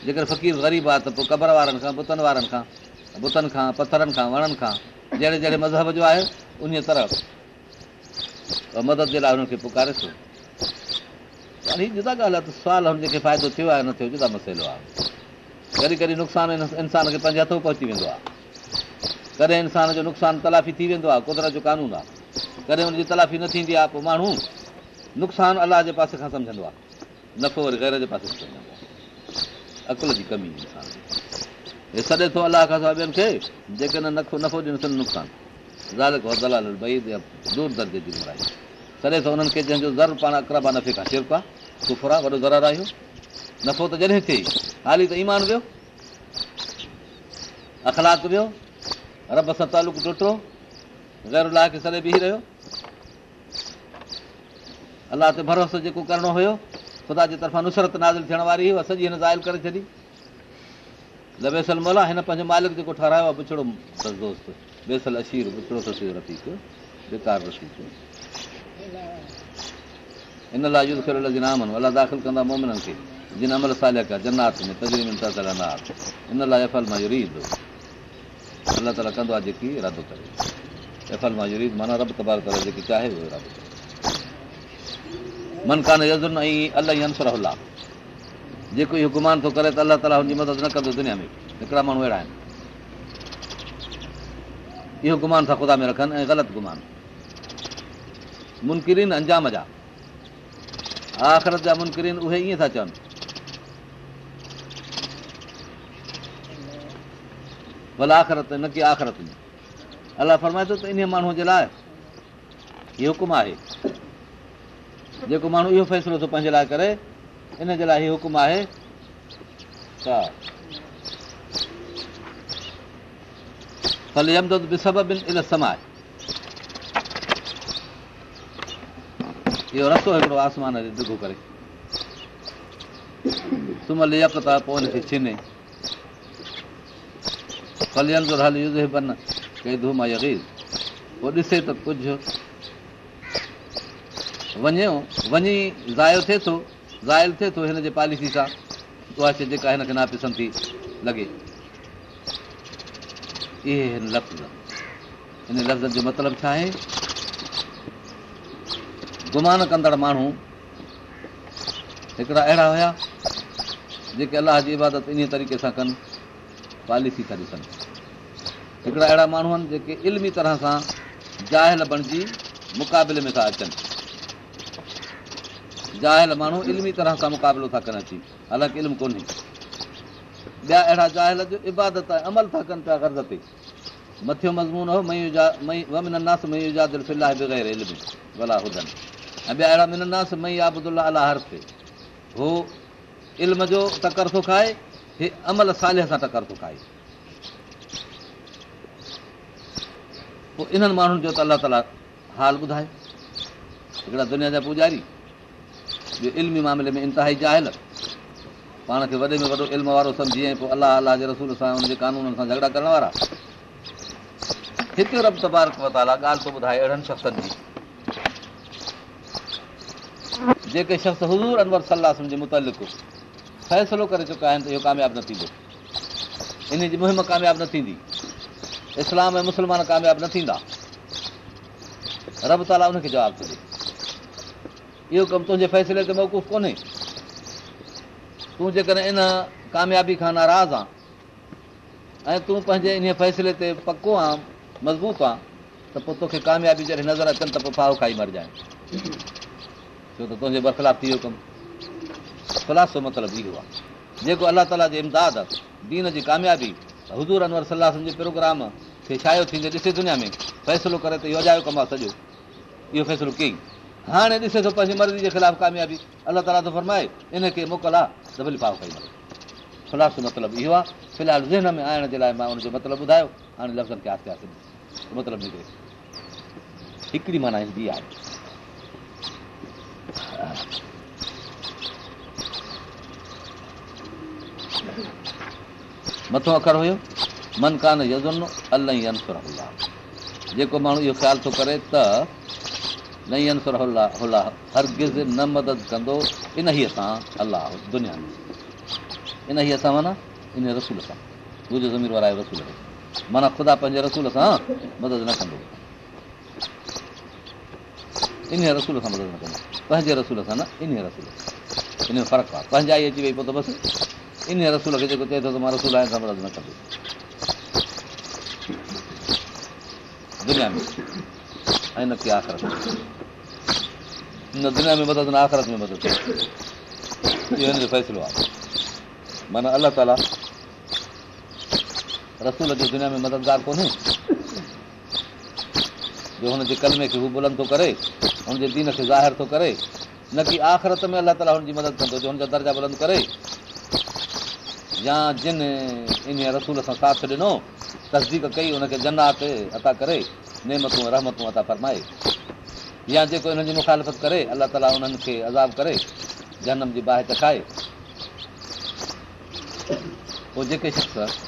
जेकर फ़क़ीर ग़रीब आहे त पोइ क़बर वारनि खां पुतनि वारनि खां बुतनि खां पथरनि खां वणनि खां जहिड़े जहिड़े मज़हब जो आहे उन तरह मदद जे लाइ हुनखे पुकारे थो जुदा ॻाल्हि आहे त सुवालु फ़ाइदो थियो आहे न थियो जुदा मसइलो आहे कॾहिं कॾहिं नुक़सानु इंसान खे पंहिंजे हथो पहुची वेंदो आहे कॾहिं इंसान जो नुक़सानु तलाफ़ी थी वेंदो आहे क़ुदरत जो कानून आहे कॾहिं हुनजी तलाफ़ी न थींदी आहे पोइ माण्हू नुक़सानु अलाह जे पासे खां सम्झंदो आहे नफ़ो वरी ग़ैर जे पासे खां सम्झंदो आहे अकुल जी कमी इंसान हे सॾे थो अलाह खां सवाइ ॿियनि खे जेकॾहिं नफ़ो ॾिनो नुक़सानु ज़ोर दूर दर्जे जी मु तॾहिं त हुननि खे जंहिंजो ज़र पाण हिकरबा नफ़े खां शिरक आहे सुफ़ुर वॾो ज़रार दरियो नफ़ो त जॾहिं थिए हाली त ईमान वियो अख़लाक वियो रब सां तालुक टुटो ग़ैर खे सॾे बीह रहियो अलाह ते भरोसो जेको करिणो हुयो ख़ुदा जे तरफ़ां नुसरत नाज़िल थियण वारी हुई उहा सॼी हिन ज़ाइल करे छॾी वैसल मोला हिन पंहिंजो मालिक जेको ठारायो आहे दोस्त बेसल अशीर पिछड़ो बेकारियो अला दाख़िल कंदा जनात में अलाई अना जेको इहो गुमान थो करे त अलाह ताला हुनजी मदद न कंदो दुनिया में हिकिड़ा माण्हू अहिड़ा आहिनि इहो गुमान था ख़ुदा में रखनि ऐं ग़लति गुमान मुनकिरीन अंजाम जा आख़िरत जा मुनकिरीन उहे ईअं था चवनि भला आख़िरत न की आख़िरत में अलाह फरमाए थो त इन माण्हूअ जे लाइ ही हुकुम आहे जेको माण्हू इहो फ़ैसिलो थो पंहिंजे लाइ करे इन जे लाइ हीउ हुकुम आहे त बि इल समाए इहो रस्तो हिकिड़ो आसमान ते डिघो करे यक त पोइ हिनखे छिने फलियल पोइ ॾिसे त कुझु वञे वञी ज़ायो थिए थो ज़ायल थिए थो हिन जे पॉलिसी सां उहा शइ जेका हिनखे ना थी लॻे इहे हिन लफ़्ज़ हिन लफ़्ज़नि जो मतिलबु छा आहे गुमान कंदड़ माण्हू हिकिड़ा अहिड़ा हुया जेके अलाह जी इबादत इन तरीक़े सां कनि पॉलिसी था ॾिसनि हिकिड़ा अहिड़ा माण्हू आहिनि जेके इल्मी तरह सां जाहिल बणिजी मुक़ाबले में था अचनि जाहिल माण्हू इल्मी तरह सां मुक़ाबिलो था कनि अची हालांकि इल्मु कोन्हे ॿिया अहिड़ा जाहिल जो इबादत ऐं अमल था कनि पिया गर्ज़ ते मथियो मज़मून हो मई वमिन नास जा दिलफ़िला इल्मी भला हुजनि ऐं ॿिया अहिड़ा मिलंदासीं मई आबुदल अलाह हर खे उहो इल्म जो तकर थो खाए हे अमल साल सां तकरु थो खाए पोइ इन्हनि माण्हुनि जो त अल्ला ताला हाल ॿुधाए हिकिड़ा दुनिया जा पुॼारी जो इल्मी मामले में इंतिहा ई जाहिल पाण खे वॾे में वॾो इल्म वारो सम्झी पोइ अलाह अलाह जे रसूल सां हुनजे कानूननि सां झगड़ा करण वारा हिते ॻाल्हि थो ॿुधाए अहिड़नि शख़्सनि जी जेके शख़्स हज़ूर अनवर सलाह जे मुतालिक़ फ़ैसिलो करे चुका आहिनि त इहो कामयाबु न थींदो इन जी मुहिम कामयाबु न थींदी इस्लाम ऐं मुस्लमान कामयाबु न थींदा रब ताला उनखे जवाबु थो ॾे इहो कमु तुंहिंजे फ़ैसिले ते मौक़ुफ़ु कोन्हे तूं जेकॾहिं इन कामयाबी खां नाराज़ आहे ऐं तूं पंहिंजे इन फ़ैसिले ते पको आहे मज़बूत आहे त पोइ तोखे कामयाबी जॾहिं नज़र अचनि त पोइ पाओ खाई मरजाइ छो त तुंहिंजे बर थी वियो कमु ख़ुलासो मतिलबु इहो आहे जेको अलाह ताला जी इमदाद दीन जी कामयाबी हज़ूर अनवर सलाह जे प्रोग्राम खे छायो थींदे ॾिसे दुनिया में फ़ैसिलो करे त इहो अजायो कमु आहे सॼो इहो फ़ैसिलो कई हाणे ॾिसे थो पंहिंजी मर्ज़ी जे ख़िलाफ़ु कामयाबी अलाह ताला त फरमाए इनखे मोकल आहे त भली पाव ख़ुलासो मतिलबु इहो आहे फ़िलहालु ज़हन में आणण जे लाइ मां हुनजो मतिलबु ॿुधायो हाणे लफ़्ज़नि खे आस्ते आस्ते मतिलबु निकिरे हिकिड़ी माना हिंदी आहे मथो अखर हुयो मन कान जेको माण्हू इहो ख़्यालु थो करे त नई तनसर हर गिज़ न मदद कंदो इन ई सां अलाह दुनिया में इन ई सां माना इन रसूल सां मुंहिंजे ज़मीन वारा जो रसूल माना ख़ुदा पंहिंजे रसूल सां मदद न कंदो इन रसूल सां मदद न कंदो पंहिंजे रसूल सां न इन रसूल इन में फ़र्क़ु आहे पंहिंजा ई अची वई पोइ त बसि इन रसूल खे जेको चए थो त मां रसूल हिन सां मदद न कंदुसि दुनिया में ऐं न की आख़िरत न दुनिया में मदद न आख़िरत में मदद इहो हिन जो फ़ैसिलो आहे माना अलाह ताला रसूल दुनिया में कोन्हे जो हुनजे कलमे खे हू बुलंद थो करे हुनजे दीन खे ज़ाहिर थो करे न की आख़िरत में अल्ला ताला हुनजी मदद कंदो जो हुन जा दर्जा बुलंद करे या जिन इन रसूल सां साथ ॾिनो तस्दीक कई हुनखे जनात अता करे नेमतूं रहमतूं अता फरमाए या जेको हिननि मुखालफ़त करे अलाह ताला उन्हनि खे अज़ाब करे जनम जी बाहित खाए पोइ जेके शख़्स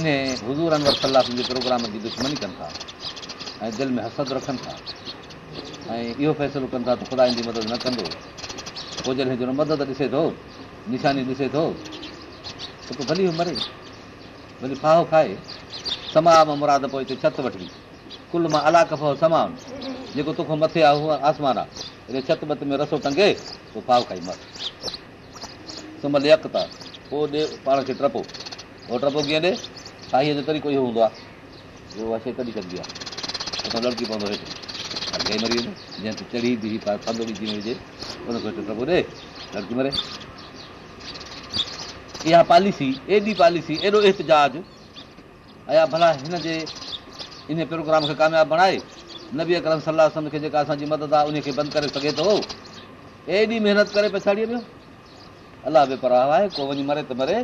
इन हज़ूरनि वटि सलाह जे प्रोग्राम जी दुश्मनी कनि था ऐं दिलि में हसद रखनि था ऐं इहो फ़ैसिलो कनि था त ख़ुदा जी मदद न कंदो पोइ जॾहिं जो मदद ॾिसे थो निशानी ॾिसे थो त पोइ भली मरे भली फाहो खाए समाप मुराद पोइ हिते छत वठी कुल मां अलाक पो समाउ जेको तोखो मथे आहे उहो आसमान आहे हिते छत वत में रसो टंगे पोइ फाहो खाई मर सुमल यक त पोइ ॾे पाण खे टपो उहो टपो कीअं ॾे साईअ जो तरीक़ो इहो हूंदो आहे उहो अचे कॾहिं कंदी आहे लड़की लड़की पवंदो हेठि मरी वेंदो जंहिं ते चढ़ी उनखे ॾे मरे इहा पॉलिसी एॾी पॉलिसी एॾो एतिजाज अया भला हिन जे इन प्रोग्राम खे कामयाबु बणाए न बि अकर सलाह सम खे जेका असांजी मदद आहे उनखे बंदि करे सघे थो एॾी महिनत करे पछाड़ीअ में अलाह बि पराह आहे को वञी मरे त मरे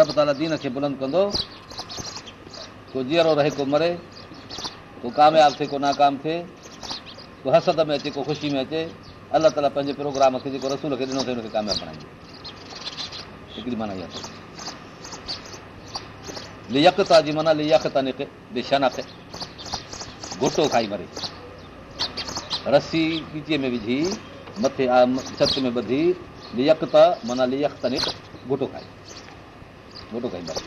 रब ताला दीन खे बुलंद कंदो को जीअरो रहे को मरे को कामयाब थिए को नाकाम थिए को हसद में अचे को ख़ुशी में अचे अलाह ताला पंहिंजे प्रोग्राम खे जेको रसूल खे ॾिनो अथई हुनखे कामयाबु बणाईंदो हिकिड़ी माना इहा लियका जी माना थिए गुटो खाई मरे रसी पीचीअ में विझी मथे छत में ॿधी लियक माना लेयक त निक गुटो खाई गो खाई मरे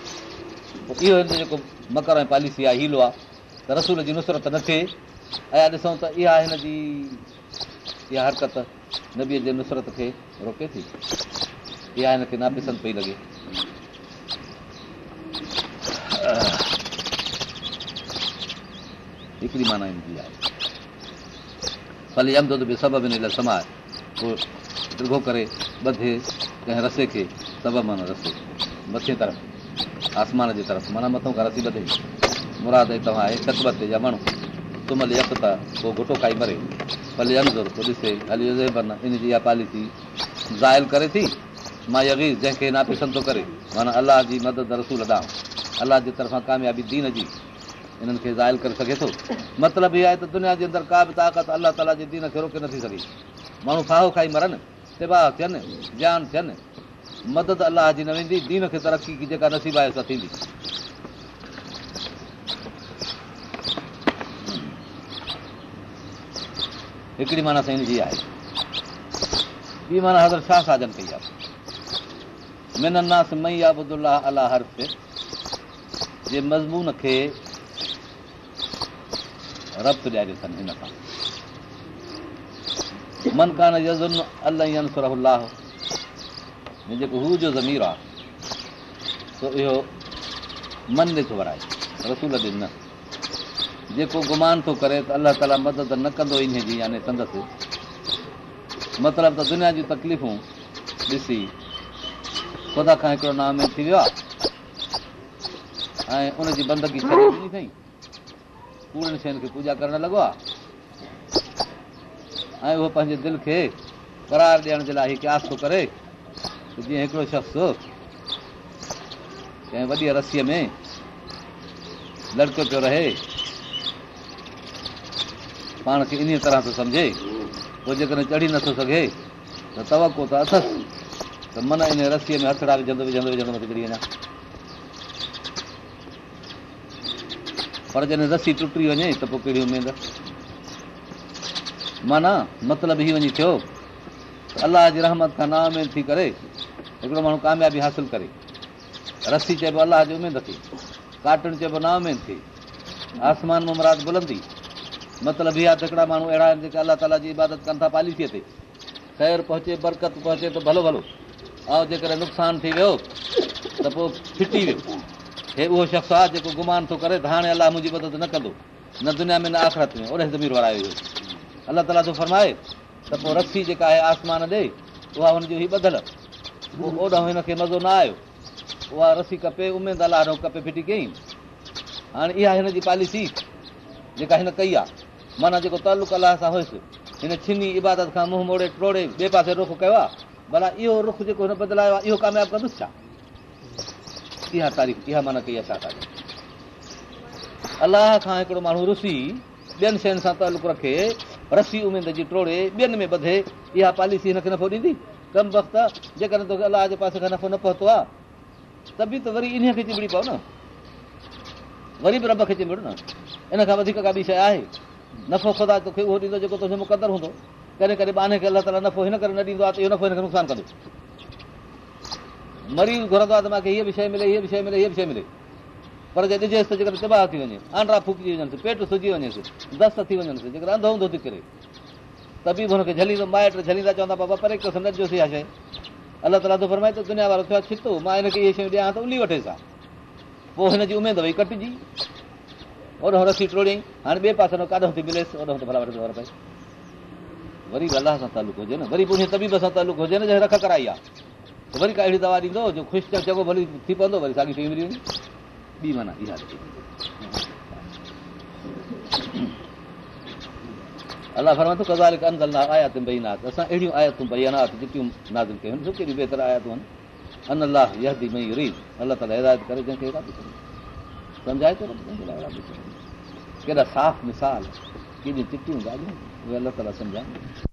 पोइ इहो जेको मकर ऐं पॉलिसी आहे हीलो आहे त रसूल जी नुसरत न थिए ऐं ॾिसूं त इहा हिन जी इहा हरकत नबीअ जे नुसरत खे रोके थी इहा हिनखे नापसंदि पई लॻे हिकिड़ी माना हिनजी आहे भले अमदो बि सबब हिन लाइ समाए पोइ ड्रिघो करे ॿधे कंहिं रसे खे सबब माना रसे मथे तरफ़ आसमान जे तरफ़ माना मथां खां रसी ॿधे मुराद तव्हां आहे शकबत जा माण्हू तुमली यक त पोइ घुटो खाई मरे भली ॾिसे भलीबन इनजी इहा पॉलिसी ज़ाइल करे थी मां यगीज़ जंहिंखे नापेशन थो करे माना अलाह जी मदद रसूल ॾांहुं अलाह जे तरफ़ां कामयाबी दीन जी इन्हनि खे ज़ाइल करे सघे थो मतिलबु इहो आहे त दुनिया जे अंदरि का बि ताक़त अलाह ताला जे दीन खे रोके नथी सघे माण्हू साहो खाई मरनि तिबाह थियनि ज्ञान थियनि मदद अलाह जी न वेंदी दीन खे तरक़ी जेका नसीब आहे सां थींदी हिकिड़ी माना साईं जी आहे ॿी माना हज़र छा साधन कई आहे मिननास मई अला जे मज़मून खे रब्त ॾियारे अथनि हिन सां मन कान यज़ुन मनकान जेको हू जो ज़मीर आहे सो इहो मन ॾे ख़बर आहे रसूल ॾिन न जेको गुमान थो करे त अलाह ताला मदद न कंदो इन जी याने संदसि मतिलबु त दुनिया जूं तकलीफ़ूं ॾिसी ख़ुदा खां हिकिड़ो नामिन थी वियो आहे ऐं उनजी बंदगी अथई पूरनि शयुनि खे पूॼा करणु लॻो आहे ऐं उहो पंहिंजे दिलि खे करार ॾियण जे लाइ क्यास थो करे जीअं हिकिड़ो शख्स कंहिं वॾीअ रस्सीअ में लड़को पियो रहे पाण खे इन तरह थो सम्झे पोइ जेकॾहिं चढ़ी नथो सघे त तवको त अथसि त मन इन रसीअ में हथड़ा बि विझंदो विझंदो मथे किरी वञा पर जॾहिं रस्सी टुटी वञे त पोइ कहिड़ी उमेद माना मतिलबु हीअ वञी थियो त अलाह जी रहमत खां ना उमेद थी करे हिकिड़ो माण्हू कामयाबी हासिलु करे रसी चइबो अलाह जी उमेद थी कार्टुनि चइबो ना उमेद थी आसमान मुमराद बुलंदी मतिलबु इहा त हिकिड़ा माण्हू अहिड़ा आहिनि जेके अलाह ताला जी इबादत कनि था पॉलिसीअ ते ख़ैरु पहुचे बरकत पहुचे त भलो भलो ऐं जेकॾहिं नुक़सानु थी वियो त पोइ फिटी वियो हे उहो शख़्स आहे जेको गुमान थो करे त हाणे अलाह मुंहिंजी मदद न कंदो न दुनिया में न आख़िरत में ओॾे ज़मीन वारा हुयो अलाह ताला थो फरमाए त पोइ रसी जेका आहे आसमान ॾे उहा हुनजी हुई ॿधल पोइ ओॾो हिनखे मज़ो न आयो उहा रसी खपे उमेदु अलाह खपे फिटी कयईं हाणे इहा हिन जी पॉलिसी जेका हिन कई आहे माना जेको तालुक अलाह सां हुयुसि हिन छिनी इबादत खां मुंहुं मोड़े टोड़े ॿिए पासे रुख कयो आहे भला इहो रुख जेको हिन बदिलायो आहे इहो कामयाबु कंदुसि छा इहा तारीख़ इहा माना कई आहे छा अलाह खां हिकिड़ो माण्हू रुसी ॿियनि शयुनि सां तालुक रखे रसी उमेद जी टोड़े ॿियनि में ॿधे इहा पॉलिसी हिनखे नफ़ो ॾींदी कम वक़्त जेकॾहिं तोखे अलाह जे पासे खां नफ़ो न पहुतो आहे त बि त वरी इन खे चिबड़ी पओ न वरी बि रब खे चिबड़ न इन खां वधीक का ॿी शइ आहे नफ़ो ख़ुदा तोखे उहो ॾींदो जेको तोखे मुक़दरु हूंदो कॾहिं कॾहिं ॿार खे अलाह ताला नफ़ो हिन करे न ॾींदो आहे त इहो नफ़ो हिनखे नुक़सानु कंदो मरीज़ घुरंदो आहे त मूंखे हीअ बि शइ मिले हीअ बि शइ मिले हीअ बि शइ मिले पर जे ॾिजेसि त जेकर तिबाह थी वञे आंड्रा फूकजी वञनि पेट सुजी वञेसि दस्त थी वञनि जेकर अंधो हूंदो थी करे बि हुनखे झलींदो माइट झलींदा चवंदा बाबा परे कसम न ॾियोसि इहा शइ अलाह ताला दु फरमाए त दुनिया वारो थियो आहे छितो मां हिनखे इहे शयूं ॾियां त उली वठेसि सां पोइ हिनजी उमेदु वई कटिजी ओॾो रखी ट्रोलिंग हाणे ॿिए पासे मिलेसि भई वरी बि अलाह सां तालुक हुजे न वरी पुणे तबीब सां तालुक हुजे न रख कराई आहे वरी काई अहिड़ी दवा ॾींदो जो ख़ुशि त चइबो भली थी पवंदो वरी साॻी अलाह आया अहिड़ियूं आया तितियूं बहितर आयात करे कहिड़ा साफ़ मिसाल केॾियूं चिटियूं ॻाल्हियूं उहे अलाह ताला सम्झाइनि